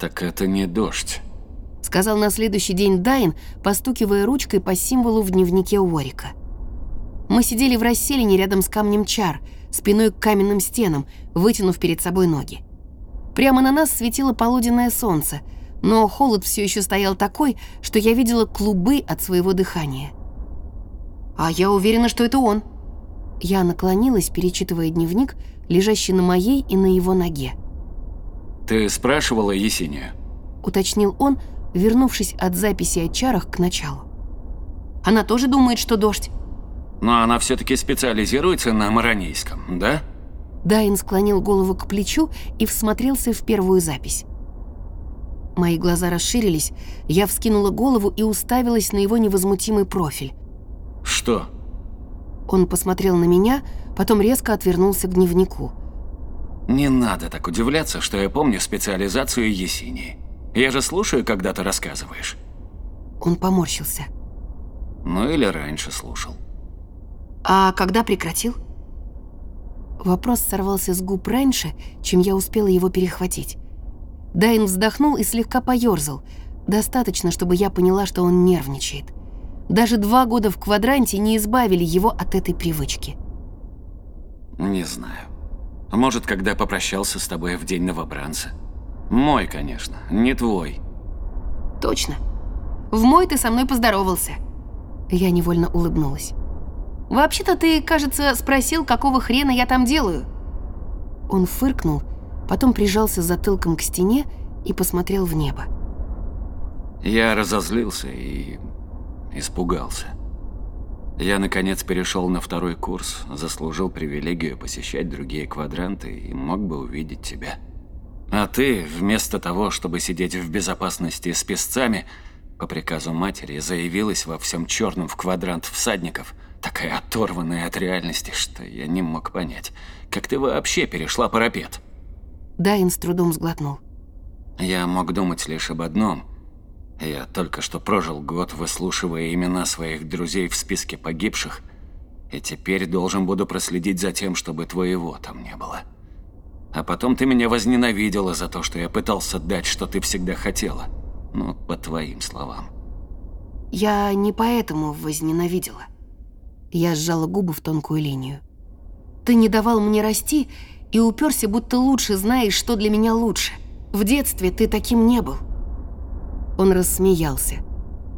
Так это не дождь. сказал на следующий день Дайн, постукивая ручкой по символу в дневнике Уорика. Мы сидели в расселине рядом с камнем чар, спиной к каменным стенам, вытянув перед собой ноги. Прямо на нас светило полуденное солнце, но холод все еще стоял такой, что я видела клубы от своего дыхания. «А я уверена, что это он». Я наклонилась, перечитывая дневник, лежащий на моей и на его ноге. Ты спрашивала Есению? уточнил он, вернувшись от записи о чарах к началу. Она тоже думает, что дождь. Но она все-таки специализируется на маранейском, да? Дайн склонил голову к плечу и всмотрелся в первую запись. Мои глаза расширились, я вскинула голову и уставилась на его невозмутимый профиль. Что? Он посмотрел на меня, потом резко отвернулся к дневнику. Не надо так удивляться, что я помню специализацию Есении. Я же слушаю, когда ты рассказываешь. Он поморщился. Ну или раньше слушал. «А когда прекратил?» Вопрос сорвался с губ раньше, чем я успела его перехватить. Дайн вздохнул и слегка поёрзал. Достаточно, чтобы я поняла, что он нервничает. Даже два года в квадранте не избавили его от этой привычки. Не знаю. Может, когда попрощался с тобой в день новобранца. Мой, конечно, не твой. Точно. В мой ты со мной поздоровался. Я невольно улыбнулась. Вообще-то ты, кажется, спросил, какого хрена я там делаю. Он фыркнул, потом прижался затылком к стене и посмотрел в небо. Я разозлился и испугался. Я, наконец, перешел на второй курс, заслужил привилегию посещать другие квадранты и мог бы увидеть тебя. А ты, вместо того, чтобы сидеть в безопасности с песцами, по приказу матери заявилась во всем черном в квадрант всадников, такая оторванная от реальности, что я не мог понять, как ты вообще перешла парапет. Дайн с трудом сглотнул. Я мог думать лишь об одном. Я только что прожил год, выслушивая имена своих друзей в списке погибших, и теперь должен буду проследить за тем, чтобы твоего там не было. А потом ты меня возненавидела за то, что я пытался дать, что ты всегда хотела. Ну, по твоим словам. Я не поэтому возненавидела. Я сжала губы в тонкую линию. Ты не давал мне расти и уперся, будто лучше знаешь, что для меня лучше. В детстве ты таким не был. Он рассмеялся.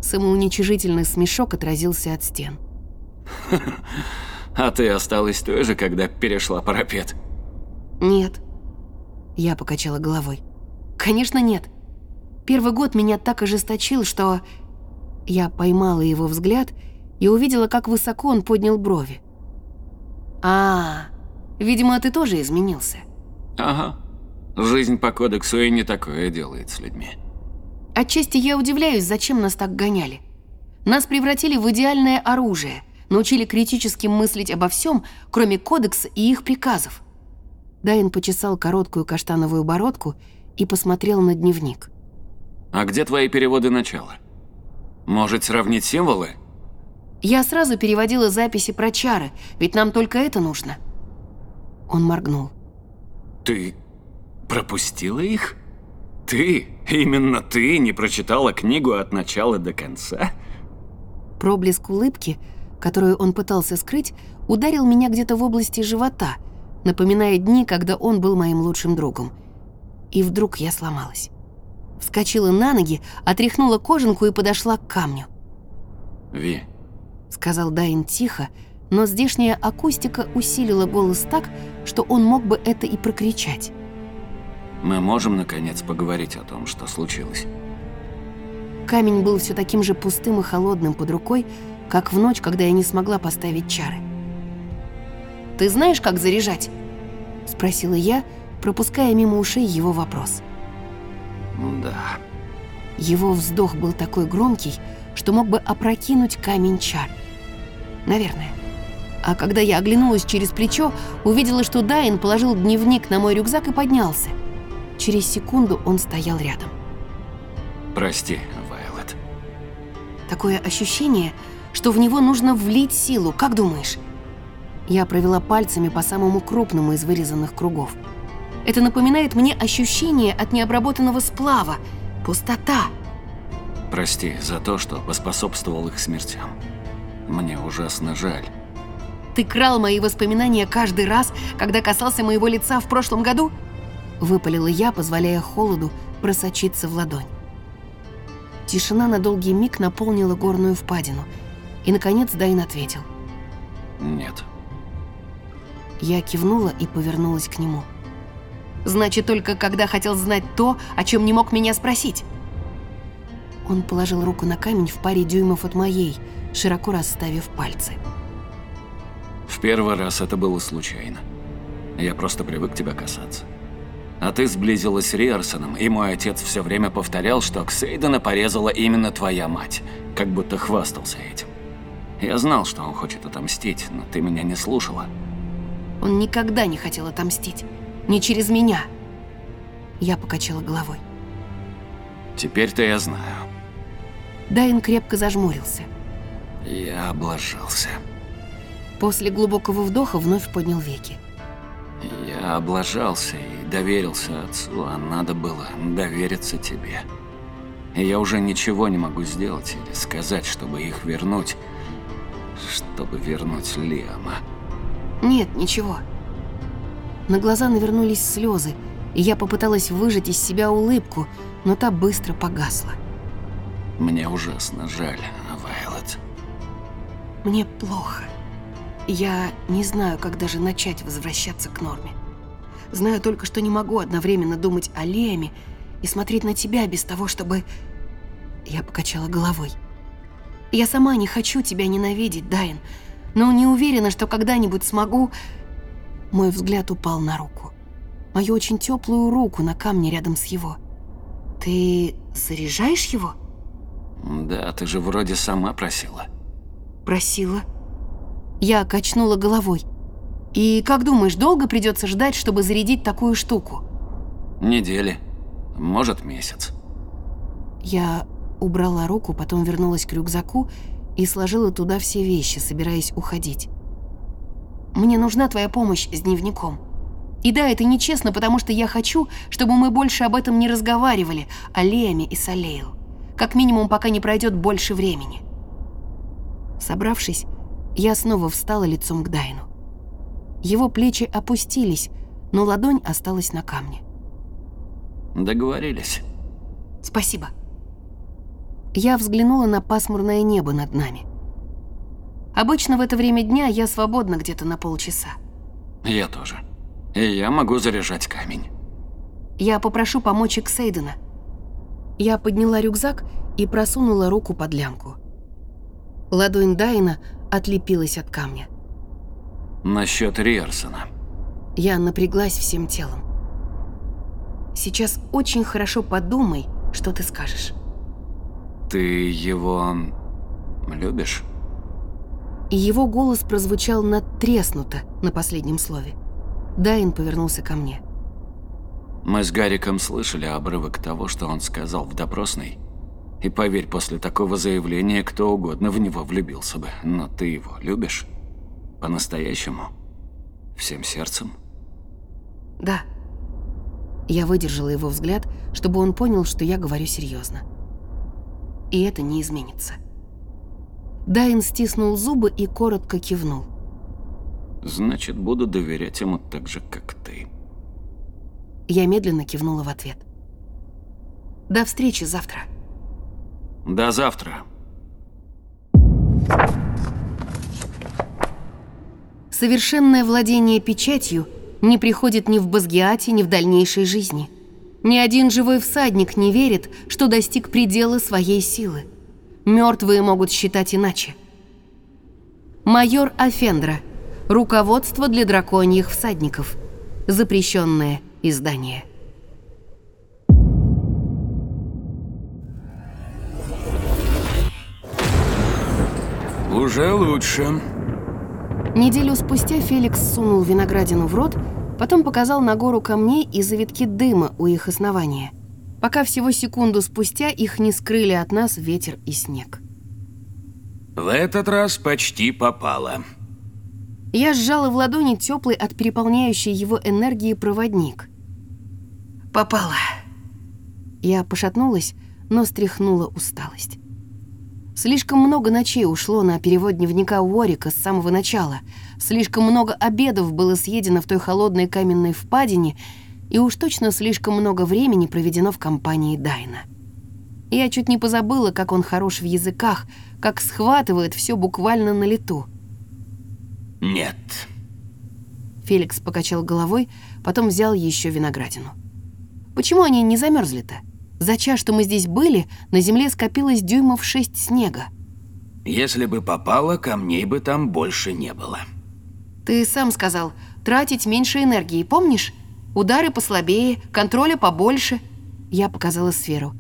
Самоуничижительный смешок отразился от стен. А ты осталась той же, когда перешла парапет? Нет. Я покачала головой. Конечно, нет. Первый год меня так ожесточил, что... Я поймала его взгляд и увидела, как высоко он поднял брови. А, видимо, ты тоже изменился. Ага. Жизнь по кодексу и не такое делает с людьми. Отчасти я удивляюсь, зачем нас так гоняли. Нас превратили в идеальное оружие, научили критически мыслить обо всем, кроме кодекса и их приказов. Дайн почесал короткую каштановую бородку и посмотрел на дневник. А где твои переводы начала? Может, сравнить символы? Я сразу переводила записи про чары, ведь нам только это нужно. Он моргнул. Ты пропустила их? Ты, именно ты, не прочитала книгу от начала до конца? Проблеск улыбки, которую он пытался скрыть, ударил меня где-то в области живота, напоминая дни, когда он был моим лучшим другом. И вдруг я сломалась. Вскочила на ноги, отряхнула кожанку и подошла к камню. Ви, Сказал Дайн тихо, но здешняя акустика усилила голос так, что он мог бы это и прокричать. Мы можем, наконец, поговорить о том, что случилось. Камень был все таким же пустым и холодным под рукой, как в ночь, когда я не смогла поставить чары. «Ты знаешь, как заряжать?» — спросила я, пропуская мимо ушей его вопрос. Да. Его вздох был такой громкий, что мог бы опрокинуть камень чар. Наверное. А когда я оглянулась через плечо, увидела, что Дайн положил дневник на мой рюкзак и поднялся. Через секунду он стоял рядом. Прости, Вайлет. Такое ощущение, что в него нужно влить силу, как думаешь? Я провела пальцами по самому крупному из вырезанных кругов. Это напоминает мне ощущение от необработанного сплава. Пустота. Прости за то, что поспособствовал их смертям. Мне ужасно жаль. Ты крал мои воспоминания каждый раз, когда касался моего лица в прошлом году? Выпалила я, позволяя холоду просочиться в ладонь. Тишина на долгий миг наполнила горную впадину. И, наконец, Дайн ответил. Нет. Я кивнула и повернулась к нему. Значит, только когда хотел знать то, о чем не мог меня спросить. Он положил руку на камень в паре дюймов от моей, широко расставив пальцы. В первый раз это было случайно. Я просто привык тебя касаться. А ты сблизилась с Риарсоном, и мой отец все время повторял, что Ксейдена порезала именно твоя мать, как будто хвастался этим. Я знал, что он хочет отомстить, но ты меня не слушала. Он никогда не хотел отомстить. Не через меня. Я покачала головой. Теперь-то я знаю. Дайн крепко зажмурился. Я облажался. После глубокого вдоха вновь поднял веки. Я облажался и доверился отцу, а надо было довериться тебе. И я уже ничего не могу сделать или сказать, чтобы их вернуть, чтобы вернуть Лиама. Нет, ничего. На глаза навернулись слезы, и я попыталась выжать из себя улыбку, но та быстро погасла. Мне ужасно жаль, Вайлот. Мне плохо. Я не знаю, как даже начать возвращаться к норме. Знаю только, что не могу одновременно думать о Леме и смотреть на тебя без того, чтобы... Я покачала головой. Я сама не хочу тебя ненавидеть, Дайн, но не уверена, что когда-нибудь смогу... Мой взгляд упал на руку. Мою очень теплую руку на камне рядом с его. Ты заряжаешь его? Да, ты же вроде сама просила. Просила. Я качнула головой. И как думаешь, долго придется ждать, чтобы зарядить такую штуку? Недели. Может, месяц. Я убрала руку, потом вернулась к рюкзаку и сложила туда все вещи, собираясь уходить. Мне нужна твоя помощь с дневником. И да, это нечестно, потому что я хочу, чтобы мы больше об этом не разговаривали, о Леме и Салейл. Как минимум, пока не пройдет больше времени. Собравшись, я снова встала лицом к Дайну. Его плечи опустились, но ладонь осталась на камне. Договорились. Спасибо. Я взглянула на пасмурное небо над нами. Обычно в это время дня я свободна где-то на полчаса. Я тоже. И я могу заряжать камень. Я попрошу помочь Эксейдена. Я подняла рюкзак и просунула руку под лямку. Ладонь Дайна отлепилась от камня. Насчет Риарсона. Я напряглась всем телом. Сейчас очень хорошо подумай, что ты скажешь. Ты его любишь? И его голос прозвучал надтреснуто на последнем слове. Дайн повернулся ко мне. Мы с Гариком слышали обрывок того, что он сказал в допросной. И поверь, после такого заявления кто угодно в него влюбился бы. Но ты его любишь? По-настоящему? Всем сердцем? Да. Я выдержала его взгляд, чтобы он понял, что я говорю серьезно. И это не изменится. Дайн стиснул зубы и коротко кивнул. Значит, буду доверять ему так же, как ты. Я медленно кивнула в ответ. До встречи завтра. До завтра. Совершенное владение печатью не приходит ни в Базгиате, ни в дальнейшей жизни. Ни один живой всадник не верит, что достиг предела своей силы. Мертвые могут считать иначе. Майор Афендра. Руководство для драконьих всадников. Запрещенное издание. Уже лучше. Неделю спустя Феликс сунул виноградину в рот, потом показал на гору камней и завитки дыма у их основания, пока всего секунду спустя их не скрыли от нас ветер и снег. В этот раз почти попало. Я сжала в ладони теплый от переполняющей его энергии проводник. «Попала». Я пошатнулась, но стряхнула усталость. Слишком много ночей ушло на перевод дневника Уорика с самого начала. Слишком много обедов было съедено в той холодной каменной впадине, и уж точно слишком много времени проведено в компании Дайна. Я чуть не позабыла, как он хорош в языках, как схватывает все буквально на лету. Нет. Феликс покачал головой, потом взял еще виноградину. Почему они не замерзли-то? За час, что мы здесь были, на земле скопилось дюймов шесть снега. Если бы попало, камней бы там больше не было. Ты сам сказал, тратить меньше энергии, помнишь? Удары послабее, контроля побольше. Я показала сферу.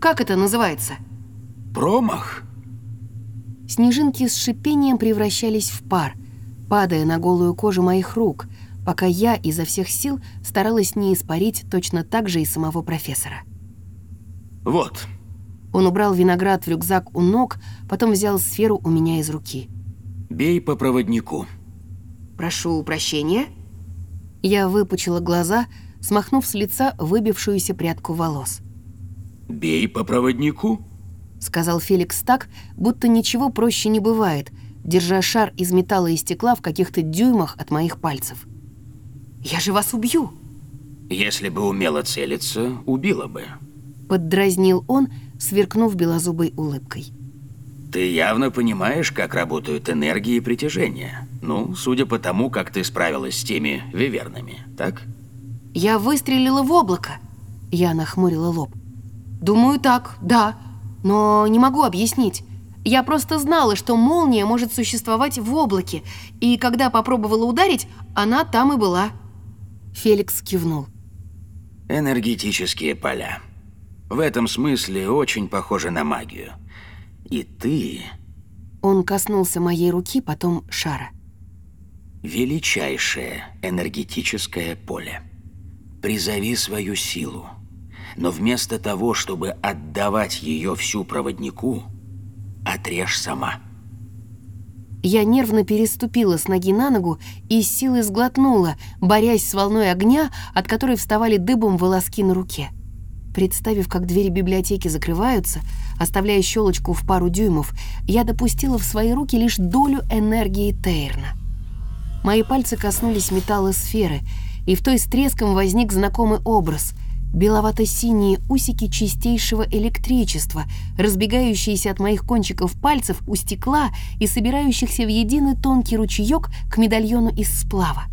Как это называется? Промах? Снежинки с шипением превращались в пар, падая на голую кожу моих рук, пока я изо всех сил старалась не испарить точно так же и самого профессора. Вот. Он убрал виноград в рюкзак у ног, потом взял сферу у меня из руки. Бей по проводнику. Прошу прощения. Я выпучила глаза, смахнув с лица выбившуюся прядку волос. Бей по проводнику, сказал Феликс так, будто ничего проще не бывает, держа шар из металла и стекла в каких-то дюймах от моих пальцев. Я же вас убью. Если бы умела целиться, убила бы. Поддразнил он, сверкнув белозубой улыбкой. Ты явно понимаешь, как работают энергии и притяжение. Ну, судя по тому, как ты справилась с теми вивернами, так? Я выстрелила в облако. Я нахмурила лоб. Думаю, так, да. Но не могу объяснить. Я просто знала, что молния может существовать в облаке, и когда попробовала ударить, она там и была. Феликс кивнул. Энергетические поля. В этом смысле очень похоже на магию. И ты... Он коснулся моей руки, потом шара. Величайшее энергетическое поле. Призови свою силу. Но вместо того, чтобы отдавать ее всю проводнику, отрежь сама. Я нервно переступила с ноги на ногу и с силой сглотнула, борясь с волной огня, от которой вставали дыбом волоски на руке. Представив, как двери библиотеки закрываются, оставляя щелочку в пару дюймов, я допустила в свои руки лишь долю энергии Тейрна. Мои пальцы коснулись металла сферы, и в той с треском возник знакомый образ — беловато-синие усики чистейшего электричества, разбегающиеся от моих кончиков пальцев у стекла и собирающихся в единый тонкий ручеек к медальону из сплава.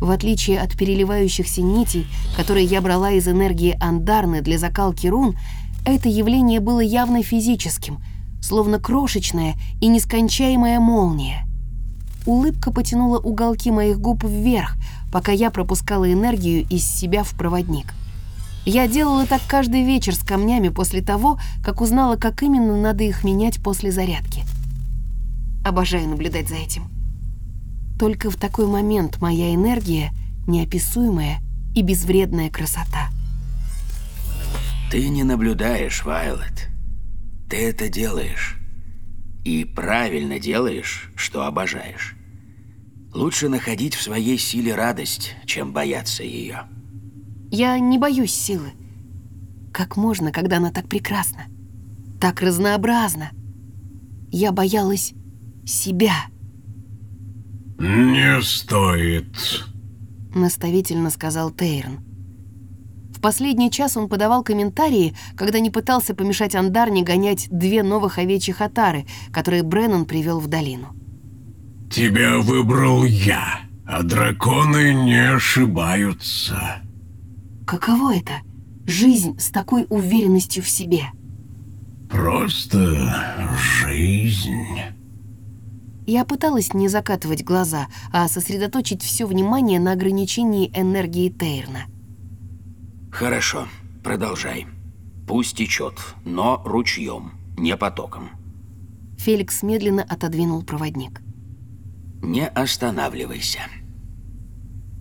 В отличие от переливающихся нитей, которые я брала из энергии Андарны для закалки рун, это явление было явно физическим, словно крошечная и нескончаемая молния. Улыбка потянула уголки моих губ вверх, пока я пропускала энергию из себя в проводник. Я делала так каждый вечер с камнями после того, как узнала, как именно надо их менять после зарядки. Обожаю наблюдать за этим. Только в такой момент моя энергия — неописуемая и безвредная красота. Ты не наблюдаешь, Вайлет. Ты это делаешь. И правильно делаешь, что обожаешь. Лучше находить в своей силе радость, чем бояться ее. Я не боюсь силы. Как можно, когда она так прекрасна? Так разнообразна. Я боялась себя. «Не стоит», — наставительно сказал Тейрон. В последний час он подавал комментарии, когда не пытался помешать Андарне гонять две новых овечьих отары, которые Бреннан привел в долину. Тебя выбрал я, а драконы не ошибаются. Каково это? Жизнь с такой уверенностью в себе. Просто жизнь. Я пыталась не закатывать глаза, а сосредоточить все внимание на ограничении энергии Тейрна. Хорошо, продолжай. Пусть течет, но ручьем, не потоком. Феликс медленно отодвинул проводник. Не останавливайся.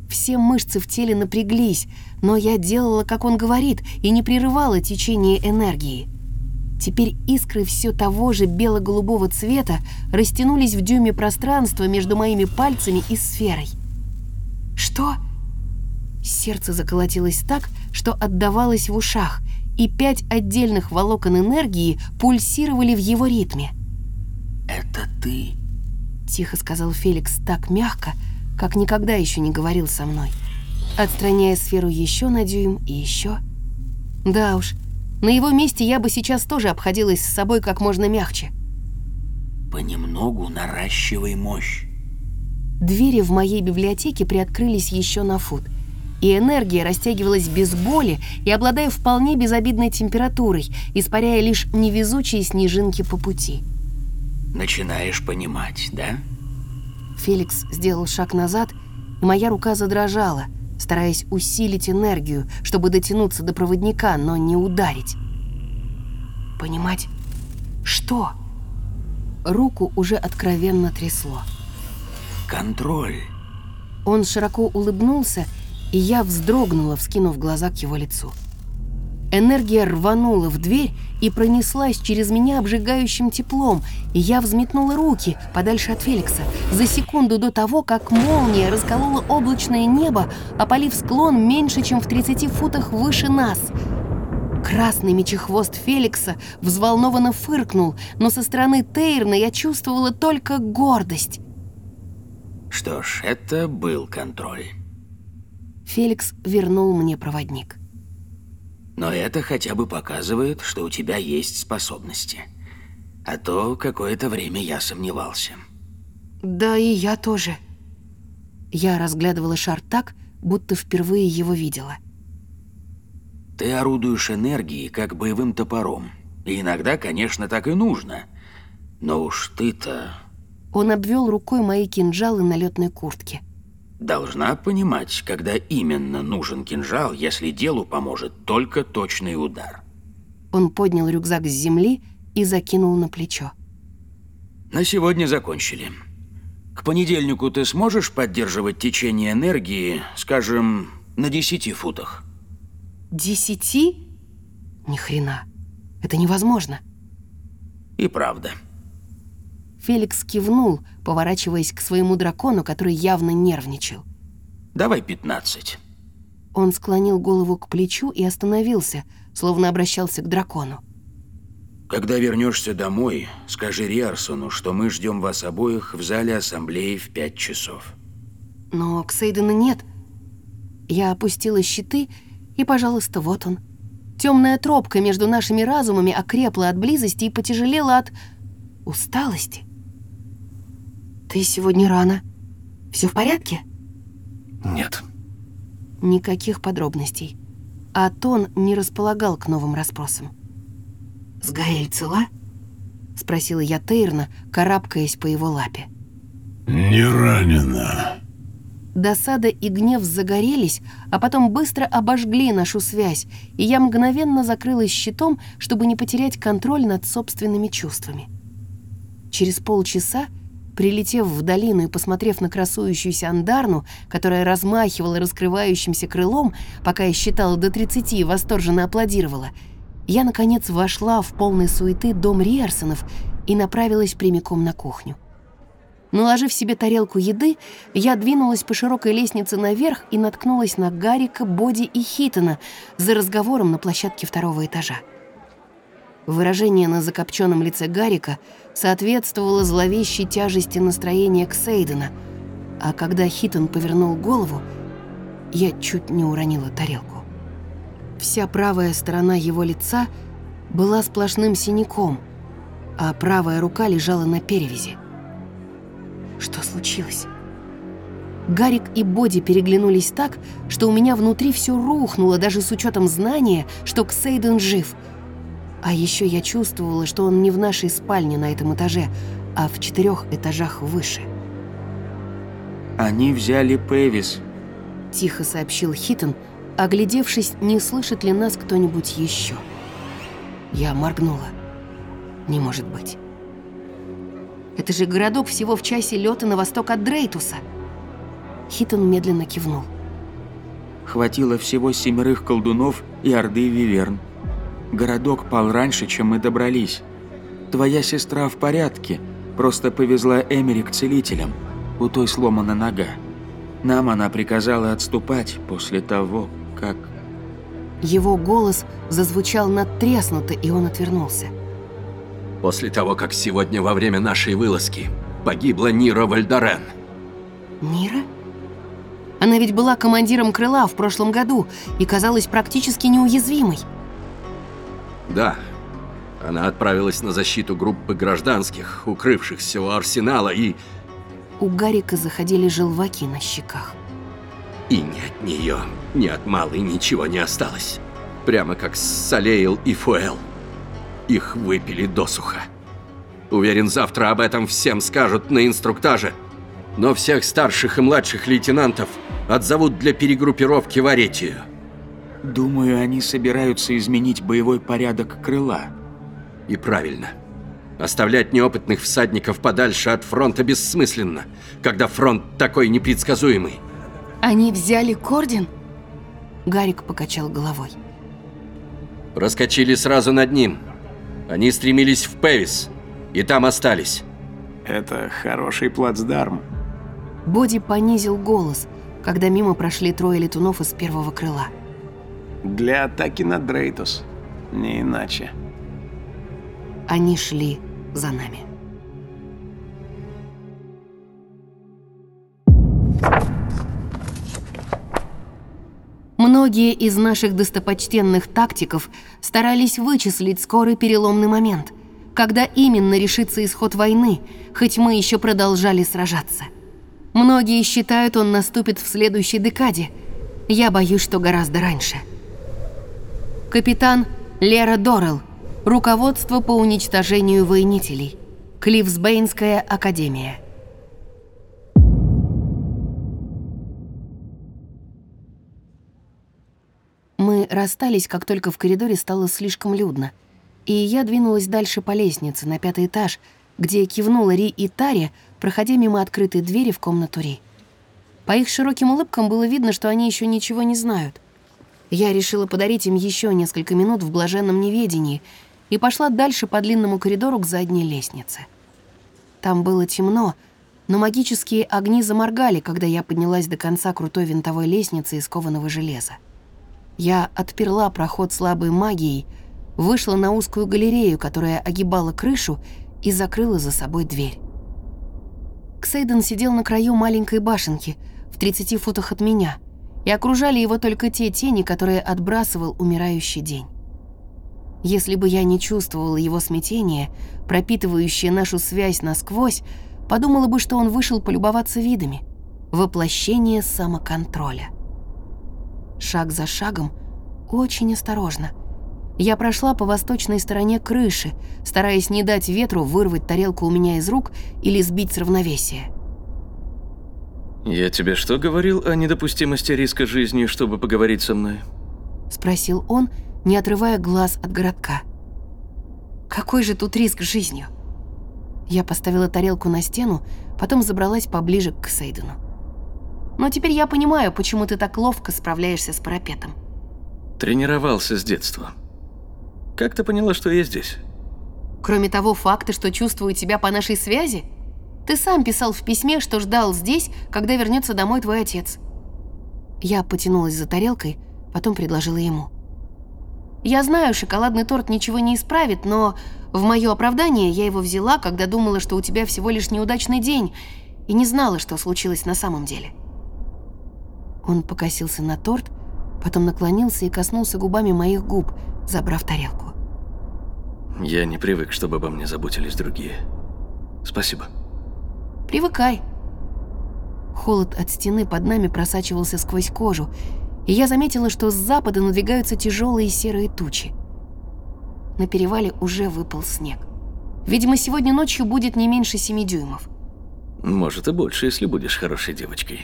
Все мышцы в теле напряглись, но я делала, как он говорит, и не прерывала течение энергии. Теперь искры все того же бело-голубого цвета растянулись в дюйме пространства между моими пальцами и сферой. «Что?» Сердце заколотилось так, что отдавалось в ушах, и пять отдельных волокон энергии пульсировали в его ритме. «Это ты?» — тихо сказал Феликс так мягко, как никогда еще не говорил со мной, отстраняя сферу еще на дюйм и еще. Да уж, на его месте я бы сейчас тоже обходилась с собой как можно мягче. Понемногу наращивай мощь. Двери в моей библиотеке приоткрылись еще на фут, и энергия растягивалась без боли и обладая вполне безобидной температурой, испаряя лишь невезучие снежинки по пути. Начинаешь понимать, да? Феликс сделал шаг назад, и моя рука задрожала, стараясь усилить энергию, чтобы дотянуться до проводника, но не ударить. Понимать? Что? Руку уже откровенно трясло. Контроль. Он широко улыбнулся, и я вздрогнула, вскинув глаза к его лицу. Энергия рванула в дверь и пронеслась через меня обжигающим теплом, и я взметнула руки подальше от Феликса за секунду до того, как молния расколола облачное небо, опалив склон меньше, чем в 30 футах выше нас. Красный мечехвост Феликса взволнованно фыркнул, но со стороны Тейрна я чувствовала только гордость. Что ж, это был контроль. Феликс вернул мне проводник. Но это хотя бы показывает, что у тебя есть способности. А то какое-то время я сомневался. Да и я тоже. Я разглядывала шар так, будто впервые его видела. Ты орудуешь энергией, как боевым топором. И иногда, конечно, так и нужно. Но уж ты-то... Он обвел рукой мои кинжалы на летной куртке. Должна понимать, когда именно нужен кинжал, если делу поможет только точный удар. Он поднял рюкзак с земли и закинул на плечо. На сегодня закончили. К понедельнику ты сможешь поддерживать течение энергии, скажем, на 10 футах? Десяти? Ни хрена. Это невозможно. И правда. Феликс кивнул, поворачиваясь к своему дракону, который явно нервничал. «Давай пятнадцать». Он склонил голову к плечу и остановился, словно обращался к дракону. «Когда вернешься домой, скажи Риарсону, что мы ждем вас обоих в зале ассамблеи в пять часов». «Но Ксейдена нет». Я опустила щиты, и, пожалуйста, вот он. Темная тропка между нашими разумами окрепла от близости и потяжелела от усталости. «Ты сегодня рано. Все в порядке?» «Нет». Никаких подробностей. А тон не располагал к новым расспросам. «Сгаэль цела?» — спросила я Тейрна, карабкаясь по его лапе. «Не ранена». Досада и гнев загорелись, а потом быстро обожгли нашу связь, и я мгновенно закрылась щитом, чтобы не потерять контроль над собственными чувствами. Через полчаса Прилетев в долину и посмотрев на красующуюся андарну, которая размахивала раскрывающимся крылом, пока я считала до 30 и восторженно аплодировала, я, наконец, вошла в полной суеты дом Риарсонов и направилась прямиком на кухню. Наложив себе тарелку еды, я двинулась по широкой лестнице наверх и наткнулась на Гарика, Боди и Хитона за разговором на площадке второго этажа. Выражение на закопченном лице Гарика соответствовало зловещей тяжести настроения Ксейдена, а когда Хитон повернул голову, я чуть не уронила тарелку. Вся правая сторона его лица была сплошным синяком, а правая рука лежала на перевязи. Что случилось? Гарик и Боди переглянулись так, что у меня внутри все рухнуло, даже с учетом знания, что Ксейден жив. А еще я чувствовала, что он не в нашей спальне на этом этаже, а в четырех этажах выше. Они взяли Пэвис. Тихо сообщил Хитон, оглядевшись, не слышит ли нас кто-нибудь еще. Я моргнула. Не может быть. Это же городок всего в часе лета на восток от Дрейтуса. Хитон медленно кивнул. Хватило всего семерых колдунов и орды Виверн. Городок пал раньше, чем мы добрались. Твоя сестра в порядке, просто повезла Эмери к целителям. У той сломана нога. Нам она приказала отступать после того, как... Его голос зазвучал надтреснуто, и он отвернулся. После того, как сегодня во время нашей вылазки погибла Нира Вальдорен. Нира? Она ведь была командиром крыла в прошлом году и казалась практически неуязвимой. Да, она отправилась на защиту группы гражданских, укрывшихся у арсенала, и... У Гарика заходили желваки на щеках. И ни от нее, ни от Малой ничего не осталось. Прямо как с Салейл и Фуэл. Их выпили досуха. Уверен, завтра об этом всем скажут на инструктаже. Но всех старших и младших лейтенантов отзовут для перегруппировки в Аретию. Думаю, они собираются изменить боевой порядок крыла. И правильно. Оставлять неопытных всадников подальше от фронта бессмысленно, когда фронт такой непредсказуемый. Они взяли Кордин? Гарик покачал головой. Проскочили сразу над ним. Они стремились в Певис, и там остались. Это хороший плацдарм. Боди понизил голос, когда мимо прошли трое летунов из первого крыла. Для атаки на Дрейтус. Не иначе. Они шли за нами. Многие из наших достопочтенных тактиков старались вычислить скорый переломный момент, когда именно решится исход войны, хоть мы еще продолжали сражаться. Многие считают, он наступит в следующей декаде. Я боюсь, что гораздо раньше. Капитан Лера Доррелл. Руководство по уничтожению воинителей. Клифсбейнская академия. Мы расстались, как только в коридоре стало слишком людно. И я двинулась дальше по лестнице, на пятый этаж, где кивнула Ри и Таре, проходя мимо открытой двери в комнату Ри. По их широким улыбкам было видно, что они еще ничего не знают. Я решила подарить им еще несколько минут в блаженном неведении и пошла дальше по длинному коридору к задней лестнице. Там было темно, но магические огни заморгали, когда я поднялась до конца крутой винтовой лестницы из кованого железа. Я отперла проход слабой магией, вышла на узкую галерею, которая огибала крышу, и закрыла за собой дверь. Ксейден сидел на краю маленькой башенки, в 30 футах от меня, и окружали его только те тени, которые отбрасывал умирающий день. Если бы я не чувствовала его смятение, пропитывающее нашу связь насквозь, подумала бы, что он вышел полюбоваться видами. Воплощение самоконтроля. Шаг за шагом, очень осторожно. Я прошла по восточной стороне крыши, стараясь не дать ветру вырвать тарелку у меня из рук или сбить с равновесия. «Я тебе что говорил о недопустимости риска жизни, чтобы поговорить со мной?» Спросил он, не отрывая глаз от городка. «Какой же тут риск жизнью?» Я поставила тарелку на стену, потом забралась поближе к Сейдену. Но теперь я понимаю, почему ты так ловко справляешься с парапетом. Тренировался с детства. Как ты поняла, что я здесь? Кроме того факта, что чувствую тебя по нашей связи, ты сам писал в письме, что ждал здесь, когда вернется домой твой отец. Я потянулась за тарелкой, потом предложила ему. Я знаю, шоколадный торт ничего не исправит, но в мое оправдание я его взяла, когда думала, что у тебя всего лишь неудачный день, и не знала, что случилось на самом деле. Он покосился на торт, потом наклонился и коснулся губами моих губ, забрав тарелку. Я не привык, чтобы обо мне заботились другие. Спасибо. Привыкай. Холод от стены под нами просачивался сквозь кожу, и я заметила, что с запада надвигаются тяжелые серые тучи. На перевале уже выпал снег. Видимо, сегодня ночью будет не меньше семи дюймов. Может и больше, если будешь хорошей девочкой.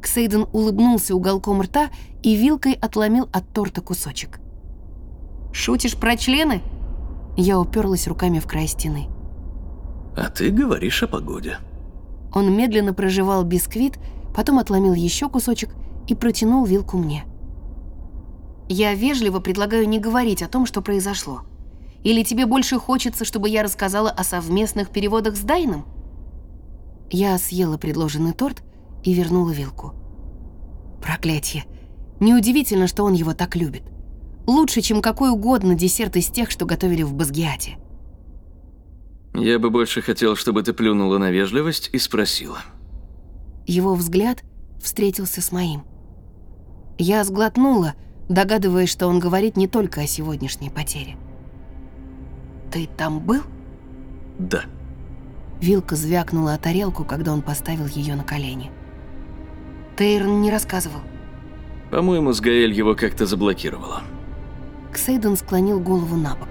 Ксейден улыбнулся уголком рта и вилкой отломил от торта кусочек. «Шутишь про члены?» Я уперлась руками в край стены. А ты говоришь о погоде. Он медленно прожевал бисквит, потом отломил еще кусочек и протянул вилку мне. Я вежливо предлагаю не говорить о том, что произошло. Или тебе больше хочется, чтобы я рассказала о совместных переводах с Дайном? Я съела предложенный торт и вернула вилку. Проклятье. Неудивительно, что он его так любит. Лучше, чем какой угодно десерт из тех, что готовили в Базгиате. Я бы больше хотел, чтобы ты плюнула на вежливость и спросила. Его взгляд встретился с моим. Я сглотнула, догадываясь, что он говорит не только о сегодняшней потере. «Ты там был?» «Да». Вилка звякнула о тарелку, когда он поставил ее на колени. Тейрон не рассказывал. По-моему, Сгаэль его как-то заблокировала. Ксейден склонил голову на бок.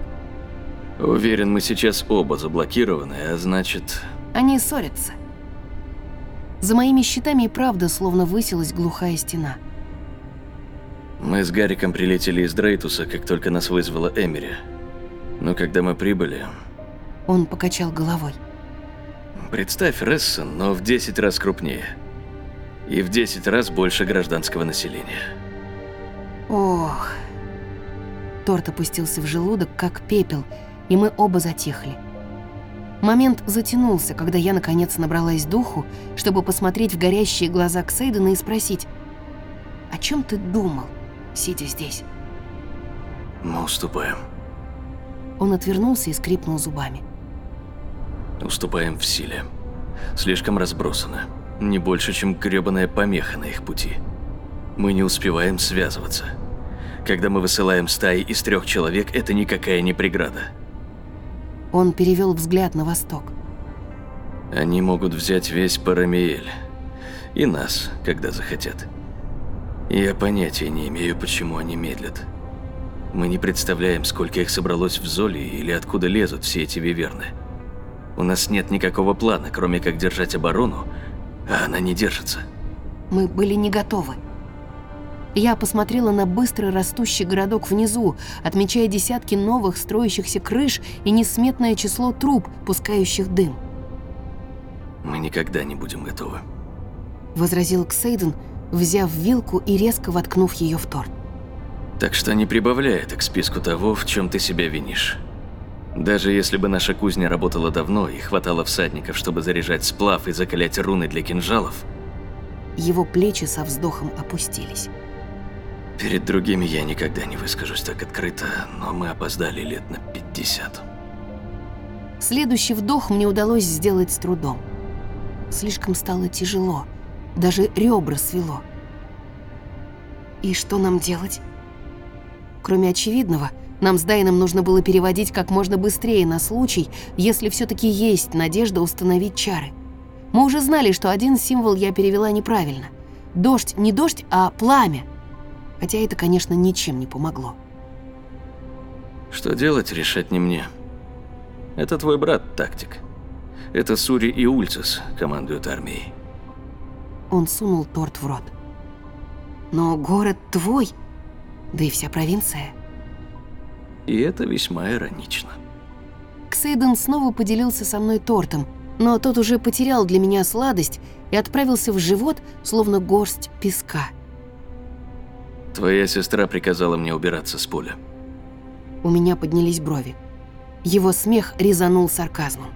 Уверен, мы сейчас оба заблокированы, а значит... Они ссорятся. За моими щитами и правда словно высилась глухая стена. Мы с Гариком прилетели из Дрейтуса, как только нас вызвала Эмери. Но когда мы прибыли... Он покачал головой. Представь Рессон, но в 10 раз крупнее. И в 10 раз больше гражданского населения. Ох. Торт опустился в желудок, как пепел, и мы оба затихли. Момент затянулся, когда я наконец набралась духу, чтобы посмотреть в горящие глаза Ксейдена и спросить, «О чем ты думал, сидя здесь?» Мы уступаем. Он отвернулся и скрипнул зубами. Уступаем в силе. Слишком разбросано. Не больше, чем грёбаная помеха на их пути. Мы не успеваем связываться. Когда мы высылаем стаи из трех человек, это никакая не преграда. Он перевел взгляд на восток. Они могут взять весь Парамиэль. И нас, когда захотят. Я понятия не имею, почему они медлят. Мы не представляем, сколько их собралось в Золе или откуда лезут все эти виверны. У нас нет никакого плана, кроме как держать оборону, а она не держится. Мы были не готовы. Я посмотрела на быстро растущий городок внизу, отмечая десятки новых строящихся крыш и несметное число труб, пускающих дым. Мы никогда не будем готовы. Возразил Ксейден, взяв вилку и резко воткнув ее в торт. Так что не прибавляй это к списку того, в чем ты себя винишь. Даже если бы наша кузня работала давно и хватало всадников, чтобы заряжать сплав и закалять руны для кинжалов, Его плечи со вздохом опустились. Перед другими я никогда не выскажусь так открыто, но мы опоздали лет на 50. Следующий вдох мне удалось сделать с трудом. Слишком стало тяжело, даже ребра свело. И что нам делать? Кроме очевидного, нам с Дайном нужно было переводить как можно быстрее на случай, если все-таки есть надежда установить чары. Мы уже знали, что один символ я перевела неправильно. Дождь не дождь, а пламя. Хотя это, конечно, ничем не помогло. Что делать, решать не мне. Это твой брат, тактик. Это Сури и Ульцис командуют армией. Он сунул торт в рот. Но город твой, да и вся провинция. И это весьма иронично. Ксейден снова поделился со мной тортом, но тот уже потерял для меня сладость и отправился в живот, словно горсть песка. Твоя сестра приказала мне убираться с поля. У меня поднялись брови. Его смех резанул сарказмом.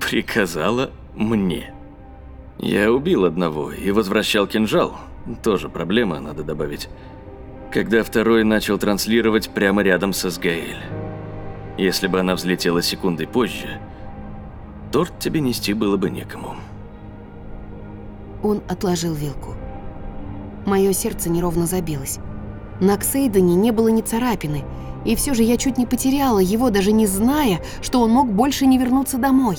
Приказала мне. Я убил одного и возвращал кинжал. Тоже проблема, надо добавить. Когда второй начал транслировать прямо рядом со Сгаэль. Если бы она взлетела секундой позже, торт тебе нести было бы некому. Он отложил вилку. Мое сердце неровно забилось. На Ксейдене не было ни царапины, и все же я чуть не потеряла его, даже не зная, что он мог больше не вернуться домой.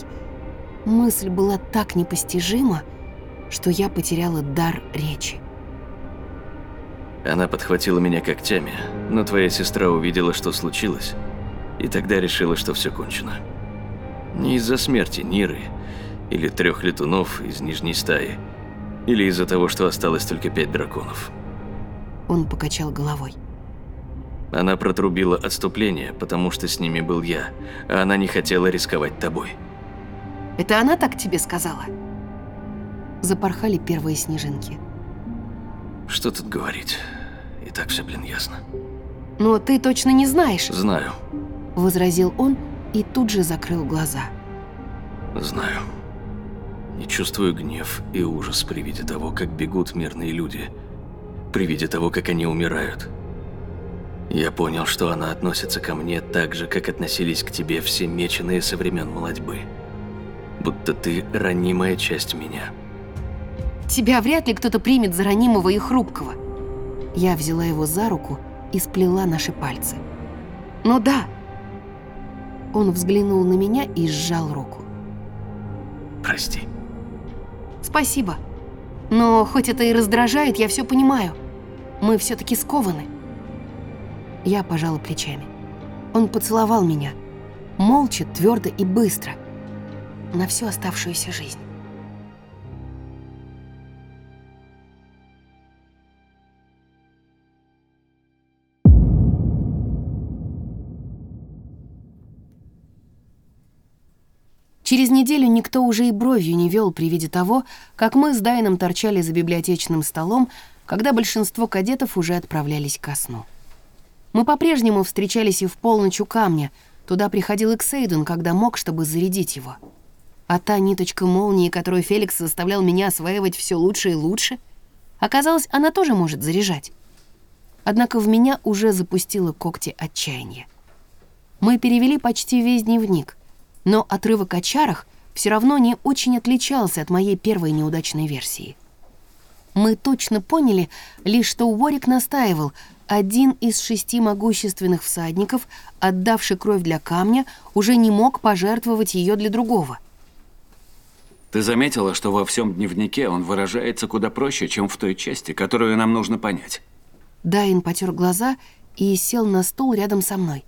Мысль была так непостижима, что я потеряла дар речи. Она подхватила меня когтями, но твоя сестра увидела, что случилось, и тогда решила, что все кончено. Не из-за смерти Ниры или трех летунов из Нижней стаи, или из-за того, что осталось только пять драконов. Он покачал головой. Она протрубила отступление, потому что с ними был я, а она не хотела рисковать тобой. Это она так тебе сказала? Запорхали первые снежинки. Что тут говорить? И так все, блин, ясно. Но ты точно не знаешь, Знаю, возразил он и тут же закрыл глаза. знаю. Не чувствую гнев и ужас при виде того, как бегут мирные люди. При виде того, как они умирают. Я понял, что она относится ко мне так же, как относились к тебе все меченые со времен молодьбы. Будто ты ранимая часть меня. Тебя вряд ли кто-то примет за ранимого и хрупкого. Я взяла его за руку и сплела наши пальцы. Ну да. Он взглянул на меня и сжал руку. Прости. Спасибо. Но хоть это и раздражает, я все понимаю. Мы все-таки скованы. Я пожала плечами. Он поцеловал меня. Молча, твердо и быстро. На всю оставшуюся жизнь. Через неделю никто уже и бровью не вел при виде того, как мы с Дайном торчали за библиотечным столом, когда большинство кадетов уже отправлялись ко сну. Мы по-прежнему встречались и в полночь у камня. Туда приходил Эксейден, когда мог, чтобы зарядить его. А та ниточка молнии, которую Феликс заставлял меня осваивать все лучше и лучше, оказалось, она тоже может заряжать. Однако в меня уже запустило когти отчаяния. Мы перевели почти весь дневник, но отрывок о чарах все равно не очень отличался от моей первой неудачной версии. Мы точно поняли лишь, что Уорик настаивал, один из шести могущественных всадников, отдавший кровь для камня, уже не мог пожертвовать ее для другого. Ты заметила, что во всем дневнике он выражается куда проще, чем в той части, которую нам нужно понять? Дайн потер глаза и сел на стул рядом со мной.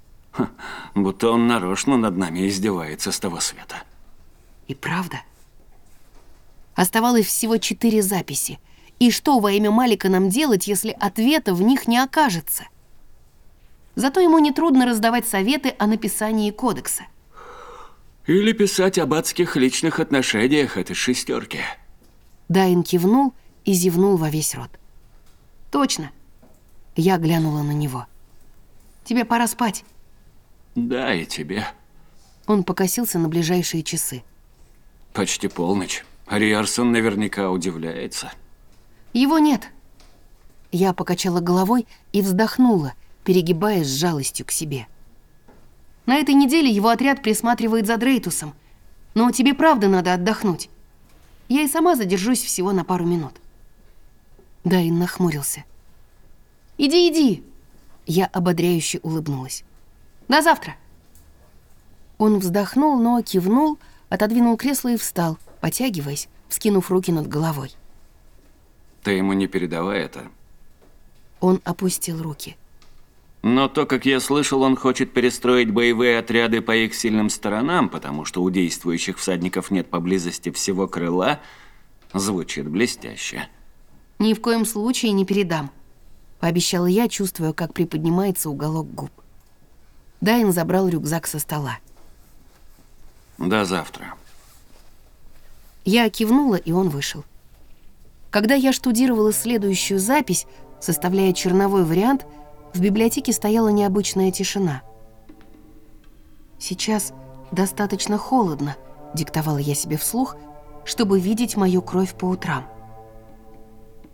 Будто он нарочно над нами издевается с того света. И правда. Оставалось всего четыре записи. И что во имя Малика нам делать, если ответа в них не окажется? Зато ему нетрудно раздавать советы о написании кодекса. Или писать об адских личных отношениях этой шестерки. Дайн кивнул и зевнул во весь рот. «Точно». Я глянула на него. «Тебе пора спать». Да, и тебе. Он покосился на ближайшие часы. Почти полночь. Риарсон наверняка удивляется. Его нет. Я покачала головой и вздохнула, перегибаясь с жалостью к себе. На этой неделе его отряд присматривает за Дрейтусом, но тебе правда надо отдохнуть. Я и сама задержусь всего на пару минут. Дайн нахмурился. «Иди, иди!» Я ободряюще улыбнулась. «До завтра!» Он вздохнул, но кивнул, отодвинул кресло и встал, потягиваясь, вскинув руки над головой. Ты ему не передавай это. Он опустил руки. Но то, как я слышал, он хочет перестроить боевые отряды по их сильным сторонам, потому что у действующих всадников нет поблизости всего крыла, звучит блестяще. «Ни в коем случае не передам», — пообещала я, чувствуя, как приподнимается уголок губ. Дайн забрал рюкзак со стола. До завтра. Я кивнула, и он вышел. Когда я штудировала следующую запись, составляя черновой вариант, в библиотеке стояла необычная тишина. «Сейчас достаточно холодно», — диктовала я себе вслух, чтобы видеть мою кровь по утрам.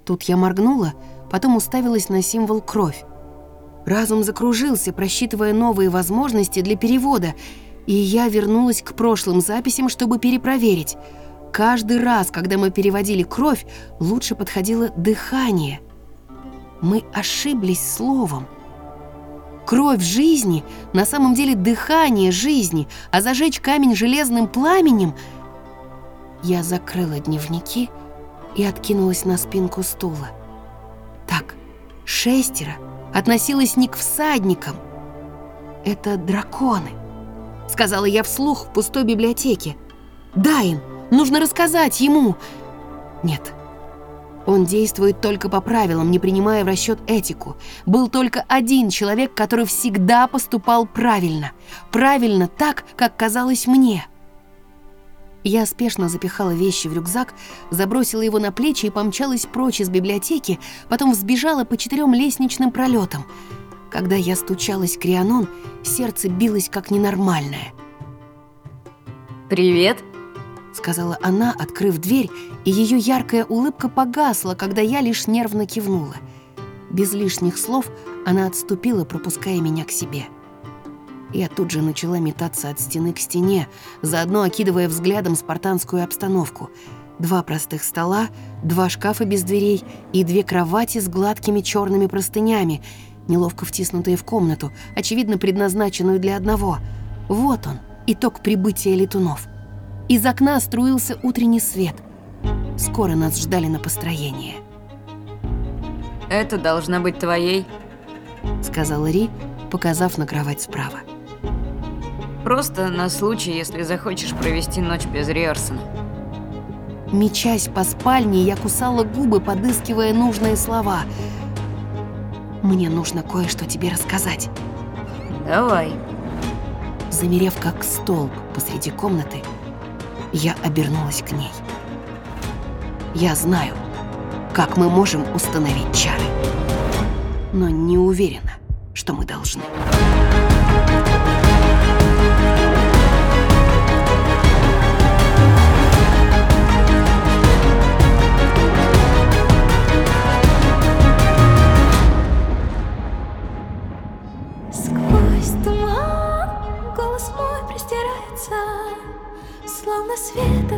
Тут я моргнула, потом уставилась на символ «кровь». Разум закружился, просчитывая новые возможности для перевода, и я вернулась к прошлым записям, чтобы перепроверить. Каждый раз, когда мы переводили кровь, лучше подходило дыхание. Мы ошиблись словом. Кровь жизни на самом деле дыхание жизни, а зажечь камень железным пламенем... Я закрыла дневники и откинулась на спинку стула. Так, шестеро относилось не к всадникам. Это драконы, сказала я вслух в пустой библиотеке. Дайн, нужно рассказать ему. Нет, он действует только по правилам, не принимая в расчет этику. Был только один человек, который всегда поступал правильно. Правильно так, как казалось мне. Я спешно запихала вещи в рюкзак, забросила его на плечи и помчалась прочь из библиотеки, потом взбежала по четырем лестничным пролетам. Когда я стучалась к Рианон, сердце билось как ненормальное. «Привет!» сказала она, открыв дверь, и ее яркая улыбка погасла, когда я лишь нервно кивнула. Без лишних слов она отступила, пропуская меня к себе. Я тут же начала метаться от стены к стене, заодно окидывая взглядом спартанскую обстановку. Два простых стола, два шкафа без дверей и две кровати с гладкими черными простынями, неловко втиснутые в комнату, очевидно предназначенную для одного. Вот он, итог прибытия летунов. Из окна струился утренний свет. Скоро нас ждали на построение. «Это должна быть твоей», — сказала Ри, показав на кровать справа. «Просто на случай, если захочешь провести ночь без Риарсона». Мечась по спальне, я кусала губы, подыскивая нужные слова. «Мне нужно кое-что тебе рассказать». «Давай». Замерев как столб посреди комнаты, я обернулась к ней. Я знаю, как мы можем установить чары, но не уверена, что мы должны.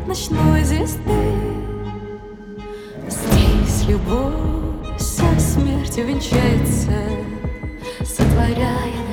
Свет ночной звезды. Здесь любовь со смертью венчается Сотворяя